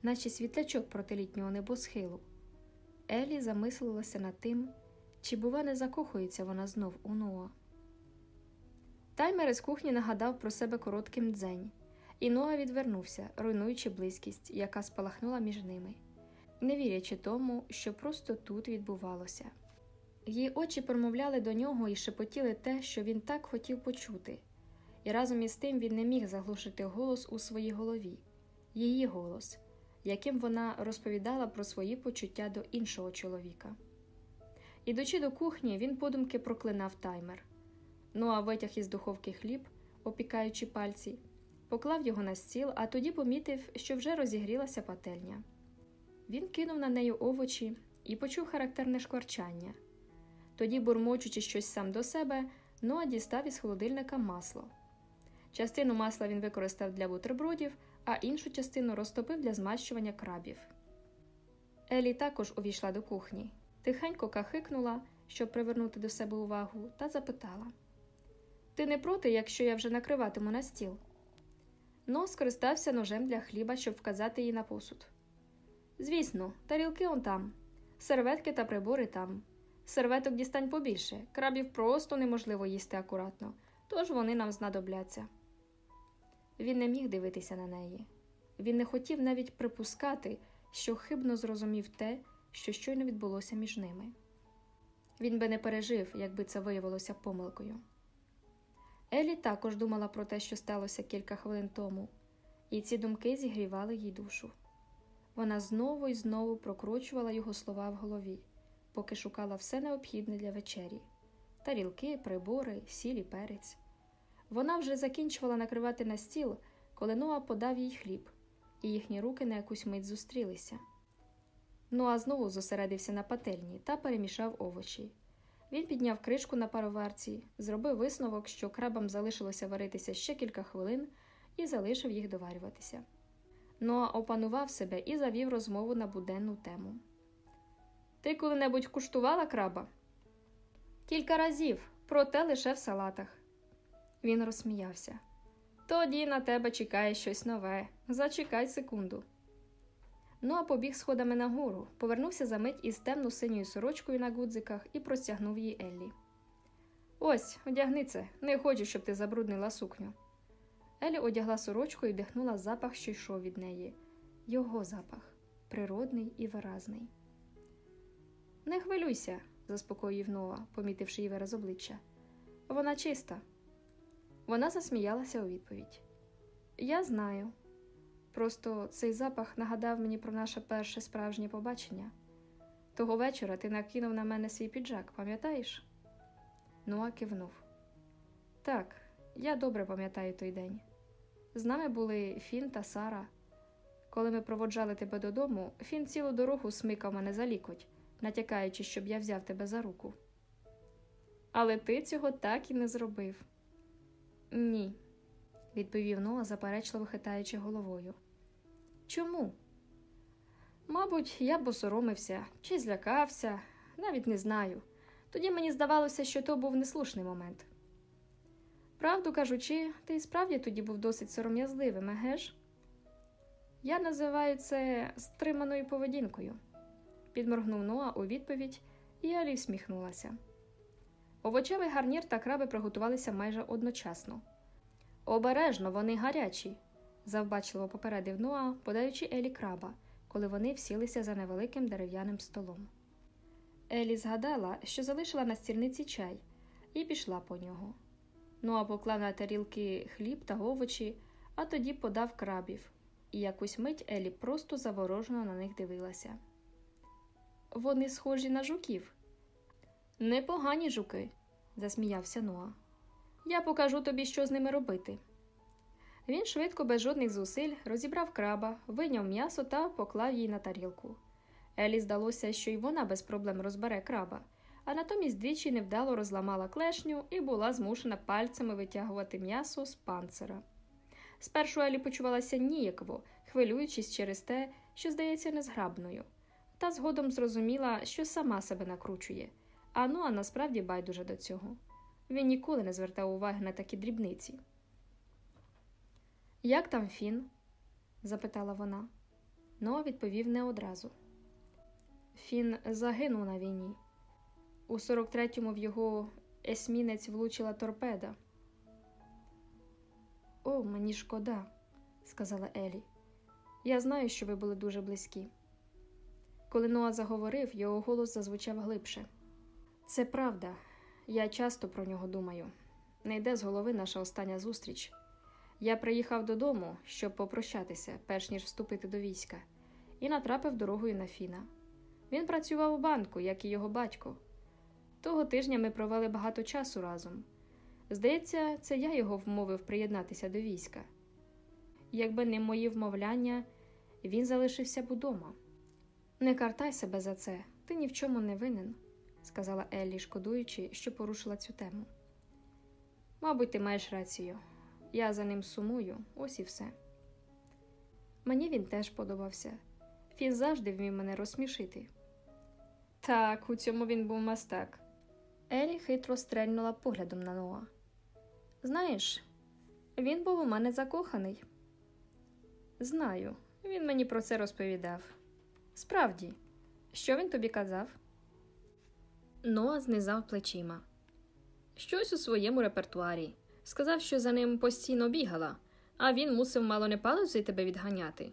наче світлячок протилітнього небосхилу, Елі замислилася над тим, чи, бува, не закохується вона знов у Ноа. Таймер із кухні нагадав про себе коротким дзень, і Ноа відвернувся, руйнуючи близькість, яка спалахнула між ними, не вірячи тому, що просто тут відбувалося. Її очі промовляли до нього і шепотіли те, що він так хотів почути, і разом із тим він не міг заглушити голос у своїй голові, її голос, яким вона розповідала про свої почуття до іншого чоловіка. Ідучи до кухні, він подумки проклинав таймер. Ну а витяг із духовки хліб, опікаючи пальці, поклав його на стіл, а тоді помітив, що вже розігрілася пательня. Він кинув на неї овочі і почув характерне шкварчання. Тоді, бурмочучи щось сам до себе, Ноа дістав із холодильника масло. Частину масла він використав для бутербродів, а іншу частину розтопив для змащування крабів. Елі також увійшла до кухні, тихенько кахикнула, щоб привернути до себе увагу, та запитала: Ти не проти, якщо я вже накриватиму на стіл? Но скористався ножем для хліба, щоб вказати їй на посуд. Звісно, тарілки он там, серветки та прибори там. Серветок дістань побільше, крабів просто неможливо їсти акуратно, тож вони нам знадобляться. Він не міг дивитися на неї. Він не хотів навіть припускати, що хибно зрозумів те, що щойно відбулося між ними. Він би не пережив, якби це виявилося помилкою. Елі також думала про те, що сталося кілька хвилин тому, і ці думки зігрівали їй душу. Вона знову і знову прокручувала його слова в голові, поки шукала все необхідне для вечері тарілки, прибори, сіль і перець. Вона вже закінчувала накривати на стіл, коли Ноа подав їй хліб, і їхні руки на якусь мить зустрілися. Ноа знову зосередився на пательні та перемішав овочі. Він підняв кришку на пароварці, зробив висновок, що крабам залишилося варитися ще кілька хвилин, і залишив їх доварюватися. Ноа опанував себе і завів розмову на буденну тему. Ти коли-небудь куштувала краба? Кілька разів, проте лише в салатах. Він розсміявся. Тоді на тебе чекає щось нове. Зачекай секунду. Ну а побіг сходами нагору, повернувся за мить із темно синьою сорочкою на гудзиках і простягнув їй Еллі. Ось, одягни це, не хочу, щоб ти забруднила сукню. Елі одягла сорочку і вдихнула запах, що йшов від неї. Його запах природний і виразний. Не хвилюйся, заспокоїв Нова, помітивши її вираз обличчя. Вона чиста. Вона засміялася у відповідь. Я знаю. Просто цей запах нагадав мені про наше перше справжнє побачення. Того вечора ти накинув на мене свій піджак, пам'ятаєш? Нуа кивнув. Так, я добре пам'ятаю той день. З нами були Фін та Сара. Коли ми проводжали тебе додому, Фін цілу дорогу смикав мене за лікоть, натякаючи, щоб я взяв тебе за руку. Але ти цього так і не зробив. Ні, відповів Ноа, заперечливо хитаючи головою. Чому? Мабуть, я б осоромився чи злякався, навіть не знаю. Тоді мені здавалося, що то був неслушний момент. Правду кажучи, ти і справді тоді був досить сором'язливим, еге ж? Я називаю це стриманою поведінкою, підморгнув Ноа у відповідь, і Алі всміхнулася. Овочевий гарнір та краби приготувалися майже одночасно. Обережно, вони гарячі, завбачливо попередив Ноа, подаючи Елі краба, коли вони всілися за невеликим дерев'яним столом. Елі згадала, що залишила на стільниці чай, і пішла по нього. Ноа поклав на тарілки хліб та овочі, а тоді подав крабів, і якусь мить Елі просто заворожено на них дивилася. Вони схожі на жуків. Непогані жуки, засміявся Ноа. Я покажу тобі, що з ними робити. Він швидко, без жодних зусиль, розібрав краба, вийняв м'ясо та поклав їй на тарілку. Елі здалося, що й вона без проблем розбере краба, а натомість двічі невдало розламала клешню і була змушена пальцями витягувати м'ясо з панцира. Спершу Елі почувалася ніяково, хвилюючись через те, що здається незграбною, та згодом зрозуміла, що сама себе накручує, а ну а насправді байдуже до цього. Він ніколи не звертав уваги на такі дрібниці. Як там Фін? запитала вона. Но відповів не одразу. Фін загинув на війні. У 43-му в його есмінець влучила торпеда. О, мені шкода, сказала Елі. Я знаю, що ви були дуже близькі. Коли Ноа заговорив, його голос зазвучав глибше. Це правда, я часто про нього думаю. Не йде з голови наша остання зустріч. Я приїхав додому, щоб попрощатися, перш ніж вступити до війська, і натрапив дорогою на Фіна. Він працював у банку, як і його батько. Того тижня ми провели багато часу разом. Здається, це я його вмовив приєднатися до війська. Якби не мої вмовляння, він залишився б удома. Не картай себе за це, ти ні в чому не винен сказала Еллі, шкодуючи, що порушила цю тему. Мабуть, ти маєш рацію. Я за ним сумую, ось і все. Мені він теж подобався. Він завжди вмів мене розсмішити. Так, у цьому він був мастак. Елі хитро стрельнула поглядом на Ноа. Знаєш, він був у мене закоханий. Знаю, він мені про це розповідав. Справді, що він тобі казав? Ноа знизав плечима. Щось у своєму репертуарі. Сказав, що за ним постійно бігала, а він мусив мало не палицею тебе відганяти.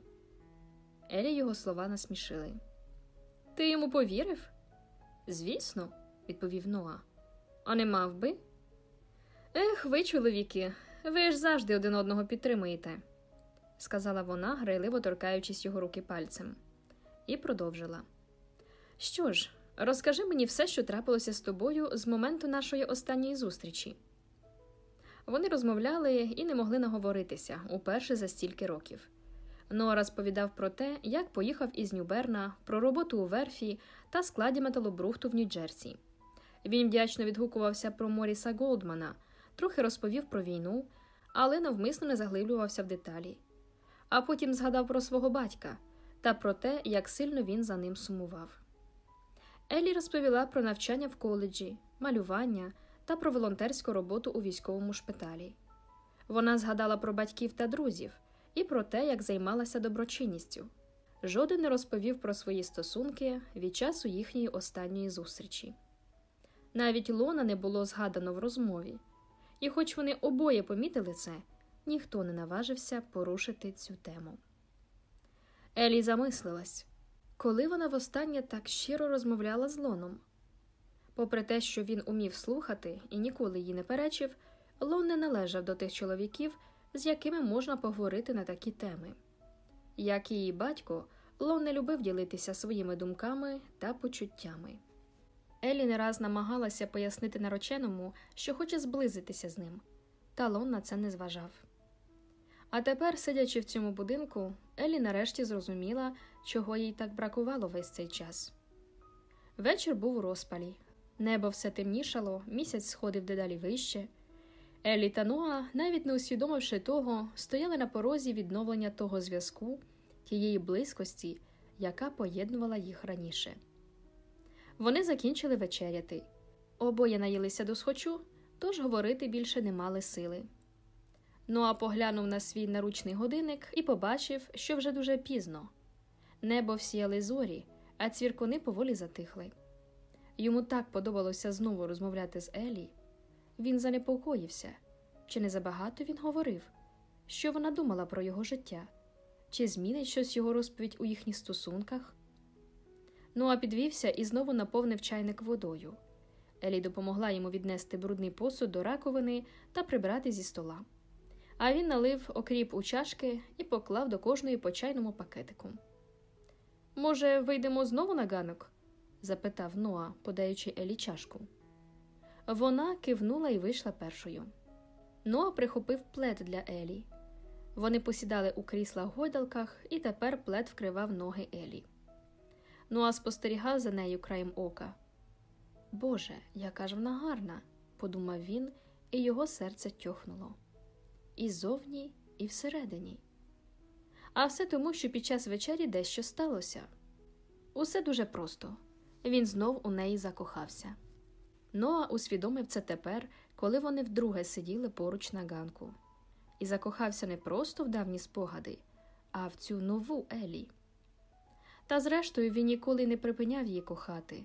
Елі його слова насмішили. Ти йому повірив? Звісно, відповів Ноа. А не мав би? Ех, ви, чоловіки, ви ж завжди один одного підтримуєте, сказала вона, грайливо торкаючись його руки пальцем, і продовжила. Що ж, розкажи мені все, що трапилося з тобою з моменту нашої останньої зустрічі. Вони розмовляли і не могли наговоритися уперше за стільки років. Ноа розповідав про те, як поїхав із Нюберна, про роботу у верфі та складі металобрухту в Нью-Джерсі. Він вдячно відгукувався про Моріса Голдмана, трохи розповів про війну, але навмисно не заглиблювався в деталі. А потім згадав про свого батька та про те, як сильно він за ним сумував. Еллі розповіла про навчання в коледжі, малювання та про волонтерську роботу у військовому шпиталі. Вона згадала про батьків та друзів і про те, як займалася доброчинністю. Жоден не розповів про свої стосунки від часу їхньої останньої зустрічі. Навіть Лона не було згадано в розмові, і, хоч вони обоє помітили це, ніхто не наважився порушити цю тему. Елі замислилась, коли вона востаннє так щиро розмовляла з Лоном. Попри те, що він умів слухати і ніколи їй не перечив, Лон не належав до тих чоловіків, з якими можна поговорити на такі теми. Як і її батько, Лон не любив ділитися своїми думками та почуттями. Елі не раз намагалася пояснити нареченому, що хоче зблизитися з ним, та Лон на це не зважав. А тепер, сидячи в цьому будинку, Елі нарешті зрозуміла, чого їй так бракувало весь цей час. Вечір був у розпалі, небо все темнішало, місяць сходив дедалі вище. Елі та Ноа, навіть не усвідомивши того, стояли на порозі відновлення того зв'язку, тієї близькості, яка поєднувала їх раніше. Вони закінчили вечеряти. Обоє наїлися до схочу, тож говорити більше не мали сили. Ноа поглянув на свій наручний годинник і побачив, що вже дуже пізно. Небо всіяли зорі, а цвіркуни поволі затихли. Йому так подобалося знову розмовляти з Елі. Він занепокоївся, чи не забагато він говорив, що вона думала про його життя, чи змінить щось його розповідь у їхніх стосунках. Ноа підвівся і знову наповнив чайник водою. Елі допомогла йому віднести брудний посуд до раковини та прибрати зі стола. А він налив окріп у чашки і поклав до кожної по чайному пакетику. Може, вийдемо знову на ганок? запитав Ноа, подаючи Елі чашку. Вона кивнула і вийшла першою. Ноа прихопив плед для Елі. Вони посідали у кріслах гойдалках, і тепер плед вкривав ноги Елі. Ноа спостерігав за нею краєм ока. Боже, яка ж вона гарна, подумав він, і його серце тьохнуло. І зовні, і всередині. А все тому, що під час вечері дещо сталося. Усе дуже просто він знов у неї закохався. Ноа усвідомив це тепер, коли вони вдруге сиділи поруч на ганку, і закохався не просто в давні спогади, а в цю нову Елі. Та зрештою він ніколи не припиняв її кохати,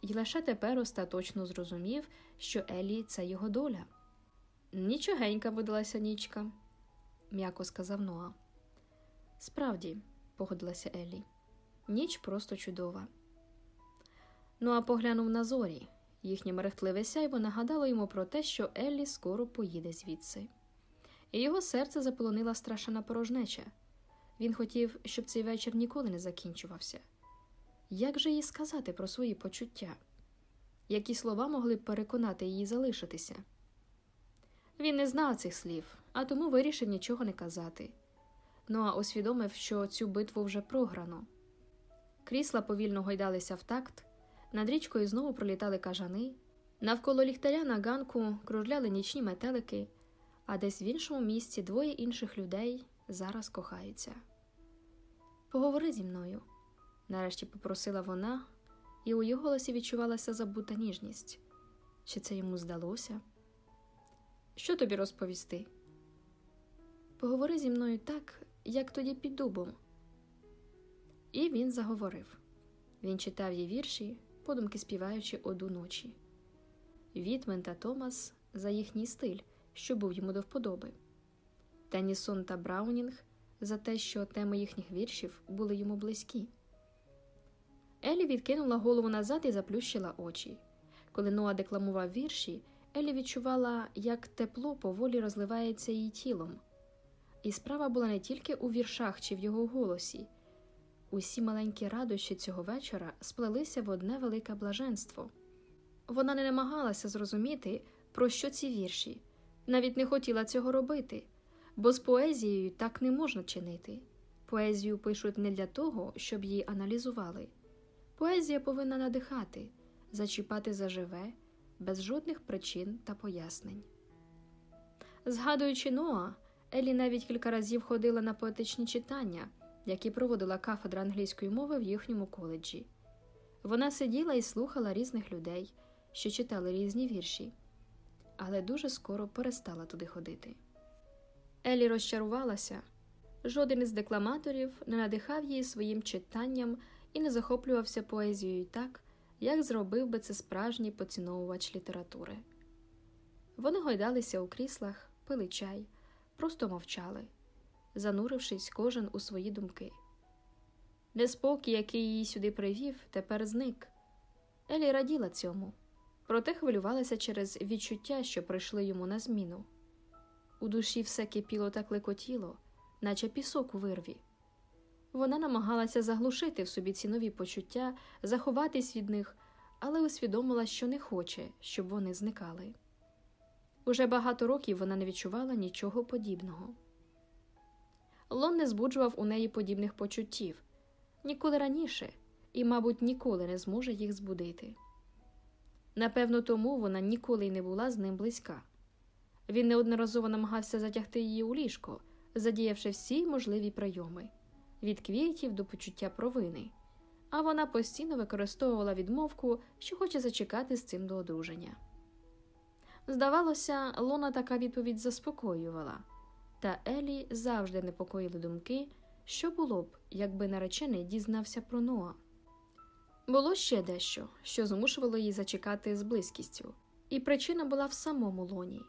і лише тепер остаточно зрозумів, що Елі це його доля. Нічогенька видалася нічка, м'яко сказав Ноа. Справді, погодилася Елі, ніч просто чудова. Ноа поглянув на зорі. Їхнє мерехтливе сяйво нагадало йому про те, що Еллі скоро поїде звідси. І його серце заполонила страшна порожнеча. Він хотів, щоб цей вечір ніколи не закінчувався. Як же їй сказати про свої почуття? Які слова могли б переконати її залишитися? Він не знав цих слів, а тому вирішив нічого не казати. Ноа усвідомив, що цю битву вже програно. Крісла повільно гойдалися в такт, над річкою знову пролітали кажани, Навколо ліхтаря на ганку кружляли нічні метелики, а десь в іншому місці двоє інших людей зараз кохаються. Поговори зі мною, нарешті попросила вона, і у його голосі відчувалася забута ніжність. Чи це йому здалося? Що тобі розповісти? Поговори зі мною так, як тоді під дубом. І він заговорив. Він читав їй вірші, подумки співаючи оду ночі. Вітмен та Томас за їхній стиль, що був йому до вподоби. Тенісон та Браунінг за те, що теми їхніх віршів були йому близькі. Елі відкинула голову назад і заплющила очі. Коли Ноа декламував вірші, Елі відчувала, як тепло поволі розливається її тілом. І справа була не тільки у віршах чи в його голосі. Усі маленькі радощі цього вечора сплелися в одне велике блаженство. Вона не намагалася зрозуміти, про що ці вірші, навіть не хотіла цього робити, бо з поезією так не можна чинити. Поезію пишуть не для того, щоб її аналізували. Поезія повинна надихати, зачіпати заживе, без жодних причин та пояснень. Згадуючи Ноа, Елі навіть кілька разів ходила на поетичні читання, які проводила кафедра англійської мови в їхньому коледжі. Вона сиділа і слухала різних людей, що читали різні вірші, але дуже скоро перестала туди ходити. Елі розчарувалася. Жоден із декламаторів не надихав її своїм читанням і не захоплювався поезією так, як зробив би це справжній поціновувач літератури. Вони гойдалися у кріслах, пили чай, просто мовчали, занурившись кожен у свої думки. Неспокій, який її сюди привів, тепер зник. Елі раділа цьому, проте хвилювалася через відчуття, що прийшли йому на зміну. У душі все кипіло та клекотіло, наче пісок у вирві. Вона намагалася заглушити в собі ці нові почуття, заховатись від них, але усвідомила, що не хоче, щоб вони зникали. Уже багато років вона не відчувала нічого подібного. Лон не збуджував у неї подібних почуттів ніколи раніше і, мабуть, ніколи не зможе їх збудити. Напевно, тому вона ніколи й не була з ним близька. Він неодноразово намагався затягти її у ліжко, задіявши всі можливі прийоми від квітів до почуття провини, а вона постійно використовувала відмовку, що хоче зачекати з цим до одруження. Здавалося, Лона така відповідь заспокоювала, та Елі завжди непокоїли думки, що було б, якби наречений дізнався про Ноа. Було ще дещо, що змушувало її зачекати з близькістю, і причина була в самому лоні.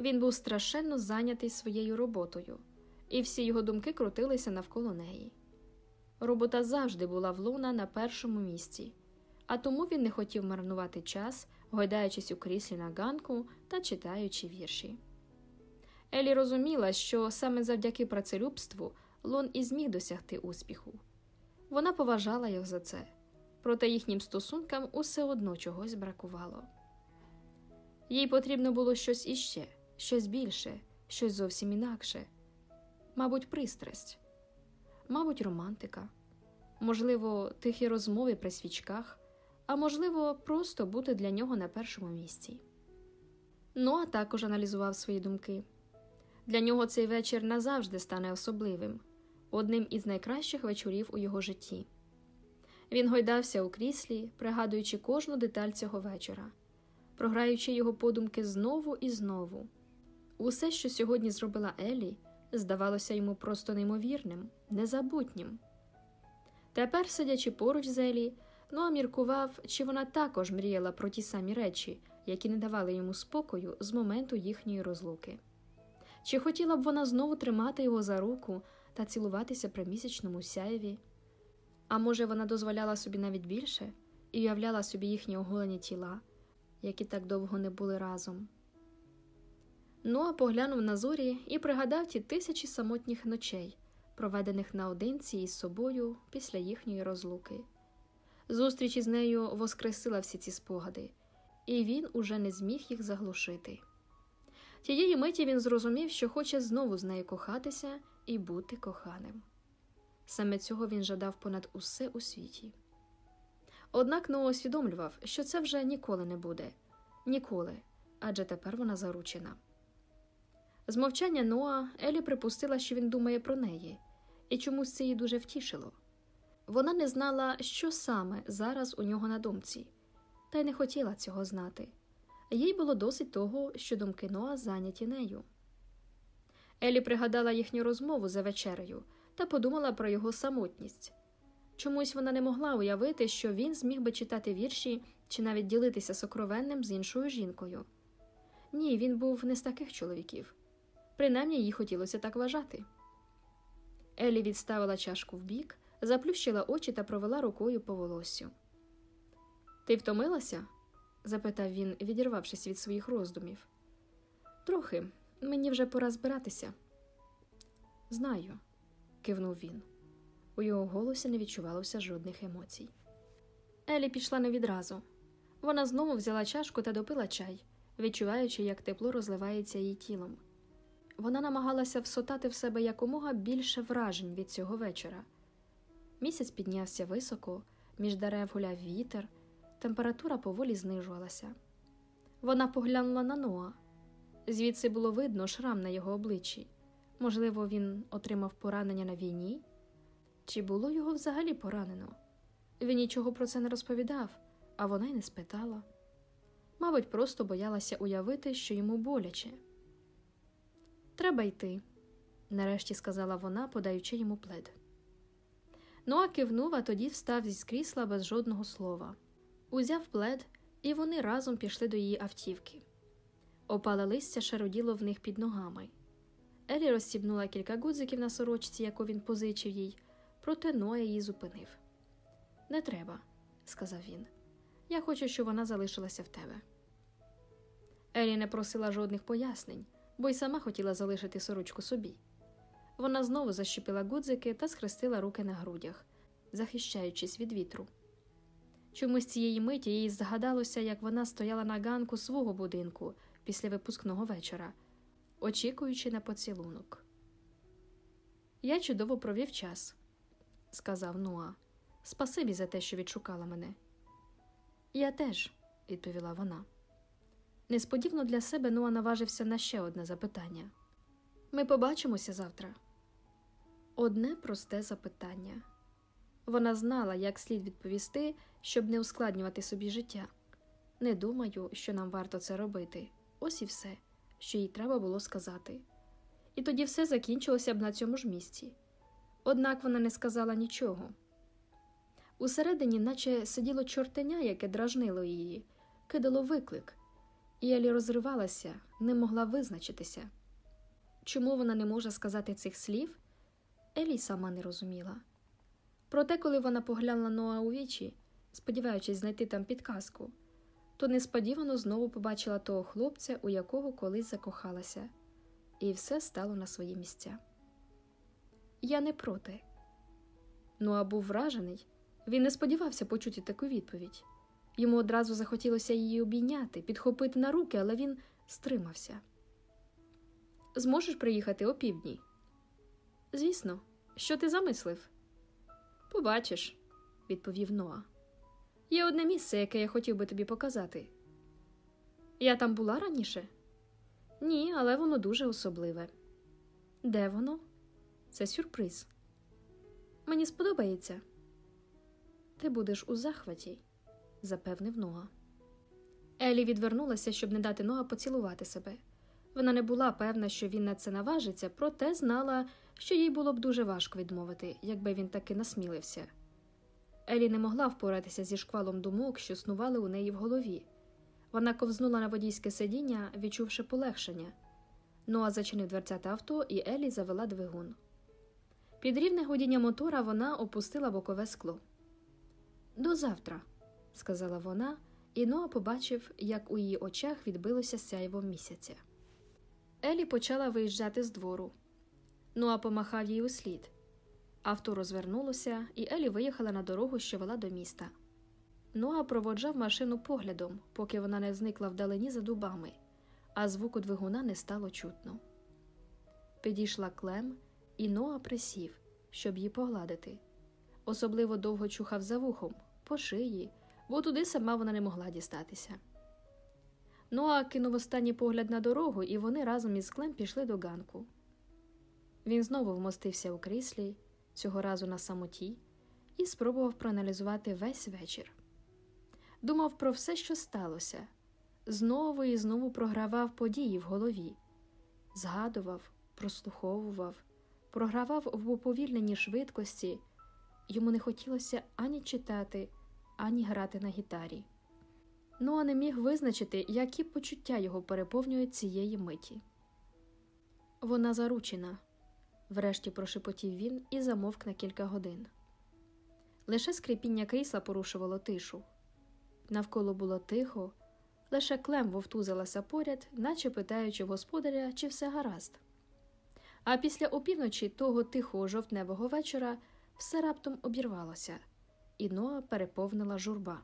Він був страшенно зайнятий своєю роботою, і всі його думки крутилися навколо неї. Робота завжди була в Луна на першому місці, а тому він не хотів марнувати час, гойдаючись у кріслі на ганку та читаючи вірші. Елі розуміла, що саме завдяки працелюбству Лон і зміг досягти успіху. Вона поважала його за це, проте їхнім стосункам усе одно чогось бракувало. Їй потрібно було щось іще, щось більше, щось зовсім інакше, мабуть, пристрасть, мабуть, романтика, можливо, тихі розмови при свічках, а можливо, просто бути для нього на першому місці. Ноа також аналізував свої думки. Для нього цей вечір назавжди стане особливим, одним із найкращих вечорів у його житті. Він гойдався у кріслі, пригадуючи кожну деталь цього вечора, програючи його подумки знову і знову. Усе, що сьогодні зробила Елі, здавалося йому просто неймовірним, незабутнім. Тепер, сидячи поруч з Елі, Ноа міркував, чи вона також мріяла про ті самі речі, які не давали йому спокою з моменту їхньої розлуки. Чи хотіла б вона знову тримати його за руку та цілуватися при місячному сяєві? А може, вона дозволяла собі навіть більше і уявляла собі їхні оголені тіла, які так довго не були разом. Ноа поглянув на зорі і пригадав ті тисячі самотніх ночей, проведених наодинці із собою після їхньої розлуки. Зустріч із нею воскресила всі ці спогади, і він уже не зміг їх заглушити. Тієї миті він зрозумів, що хоче знову з нею кохатися і бути коханим. Саме цього він жадав понад усе у світі. Однак Ноа усвідомлював, що це вже ніколи не буде, Ніколи, адже тепер вона заручена. З мовчання Ноа Елі припустила, що він думає про неї, і чомусь це її дуже втішило. Вона не знала, що саме зараз у нього на думці, та й не хотіла цього знати. Їй було досить того, що думки Ноа зайняті нею. Елі пригадала їхню розмову за вечерею та подумала про його самотність. Чомусь вона не могла уявити, що він зміг би читати вірші чи навіть ділитися сокровенним з іншою жінкою. Ні, він був не з таких чоловіків. Принаймні їй хотілося так вважати. Елі відставила чашку вбік, заплющила очі та провела рукою по волоссю. Ти втомилася? запитав він, відірвавшись від своїх роздумів. Трохи, мені вже пора збиратися. Знаю, кивнув він. У його голосі не відчувалося жодних емоцій. Елі пішла не відразу. Вона знову взяла чашку та допила чай, відчуваючи, як тепло розливається її тілом. Вона намагалася всотати в себе якомога більше вражень від цього вечора. Місяць піднявся високо, між дерев гуляв вітер, температура поволі знижувалася. Вона поглянула на Ноа. Звідси було видно шрам на його обличчі. Можливо, він отримав поранення на війні? Чи було його взагалі поранено? Він нічого про це не розповідав, а вона й не спитала. Мабуть, просто боялася уявити, що йому боляче. Треба йти, нарешті сказала вона, подаючи йому плед. Ноа кивнув, а тоді встав зі крісла без жодного слова. Узяв плед, і вони разом пішли до її автівки. Опале листя шароділо в них під ногами. Елі розстібнула кілька гудзиків на сорочці, яку він позичив їй, проте Ноа її зупинив. Не треба, сказав він. Я хочу, щоб вона залишилася в тебе. Елі не просила жодних пояснень, бо й сама хотіла залишити сорочку собі. Вона знову защепила гудзики та схрестила руки на грудях, захищаючись від вітру. Чомусь цієї миті їй згадалося, як вона стояла на ганку свого будинку після випускного вечора, очікуючи на поцілунок. Я чудово провів час, сказав Нуа. Спасибі за те, що відшукала мене. Я теж, відповіла вона. Несподівано для себе Нуа наважився на ще одне запитання. Ми побачимося завтра. Одне просте запитання. Вона знала, як слід відповісти, щоб не ускладнювати собі життя. Не думаю, що нам варто це робити. Ось і все, що їй треба було сказати. І тоді все закінчилося б на цьому ж місці. Однак вона не сказала нічого. Усередині, наче сиділо чортеня, яке дражнило її, кидало виклик, і Елі розривалася, не могла визначитися. Чому вона не може сказати цих слів? Елі сама не розуміла. Проте, коли вона поглянула Ноа у вічі, сподіваючись знайти там підказку, то несподівано знову побачила того хлопця, у якого колись закохалася, і все стало на свої місця. Я не проти. Ноа був вражений, він не сподівався почути таку відповідь. Йому одразу захотілося її обійняти, підхопити на руки, але він стримався. Зможеш приїхати о півдні? Звісно, що ти замислив? Побачиш, відповів Ноа. Є одне місце, яке я хотів би тобі показати. Я там була раніше? Ні, але воно дуже особливе. Де воно? Це сюрприз. Мені сподобається. Ти будеш у захваті, запевнив Ноа. Елі відвернулася, щоб не дати Ноа поцілувати себе. Вона не була певна, що він на це наважиться, проте знала, що їй було б дуже важко відмовити, якби він таки насмілився. Елі не могла впоратися зі шквалом думок, що снували у неї в голові. Вона ковзнула на водійське сидіння, відчувши полегшення. Ноа зачинив дверцята авто, і Елі завела двигун. Під рівне гудіння мотора вона опустила бокове скло. До завтра, сказала вона, і Ноа побачив, як у її очах відбилося сяйво місяця. Елі почала виїжджати з двору. Ноа помахав їй услід. Авто розвернулося, і Елі виїхала на дорогу, що вела до міста. Ноа проводжав машину поглядом, поки вона не зникла вдалині за дубами, а звуку двигуна не стало чутно. Підійшла клем, і Ноа присів, щоб її погладити. Особливо довго чухав за вухом, по шиї, бо туди сама вона не могла дістатися. Ноа кинув останній погляд на дорогу, і вони разом із Клем пішли до ганку. Він знову вмостився у кріслі, цього разу на самоті, і спробував проаналізувати весь вечір. Думав про все, що сталося, знову і знову програвав події в голові, згадував, прослуховував, програвав в уповільненій швидкості. Йому не хотілося ані читати, ані грати на гітарі. Ноа не міг визначити, які почуття його переповнюють цієї миті. Вона заручена, врешті прошепотів він і замовк на кілька годин. Лише скрипіння крісла порушувало тишу. Навколо було тихо, лише клем вовтузилася поряд, наче питаючи господаря, чи все гаразд. А після опівночі того тихого жовтневого вечора все раптом обірвалося, і Ноа переповнила журба.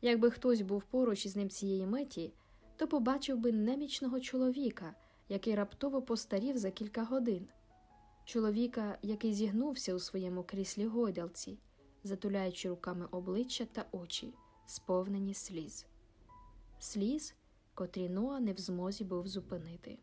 Якби хтось був поруч із ним цієї миті, то побачив би немічного чоловіка, який раптово постарів за кілька годин, чоловіка, який зігнувся у своєму кріслі гойдалці, затуляючи руками обличчя та очі, сповнені сліз, сліз, котрі Ноа не в змозі був зупинити.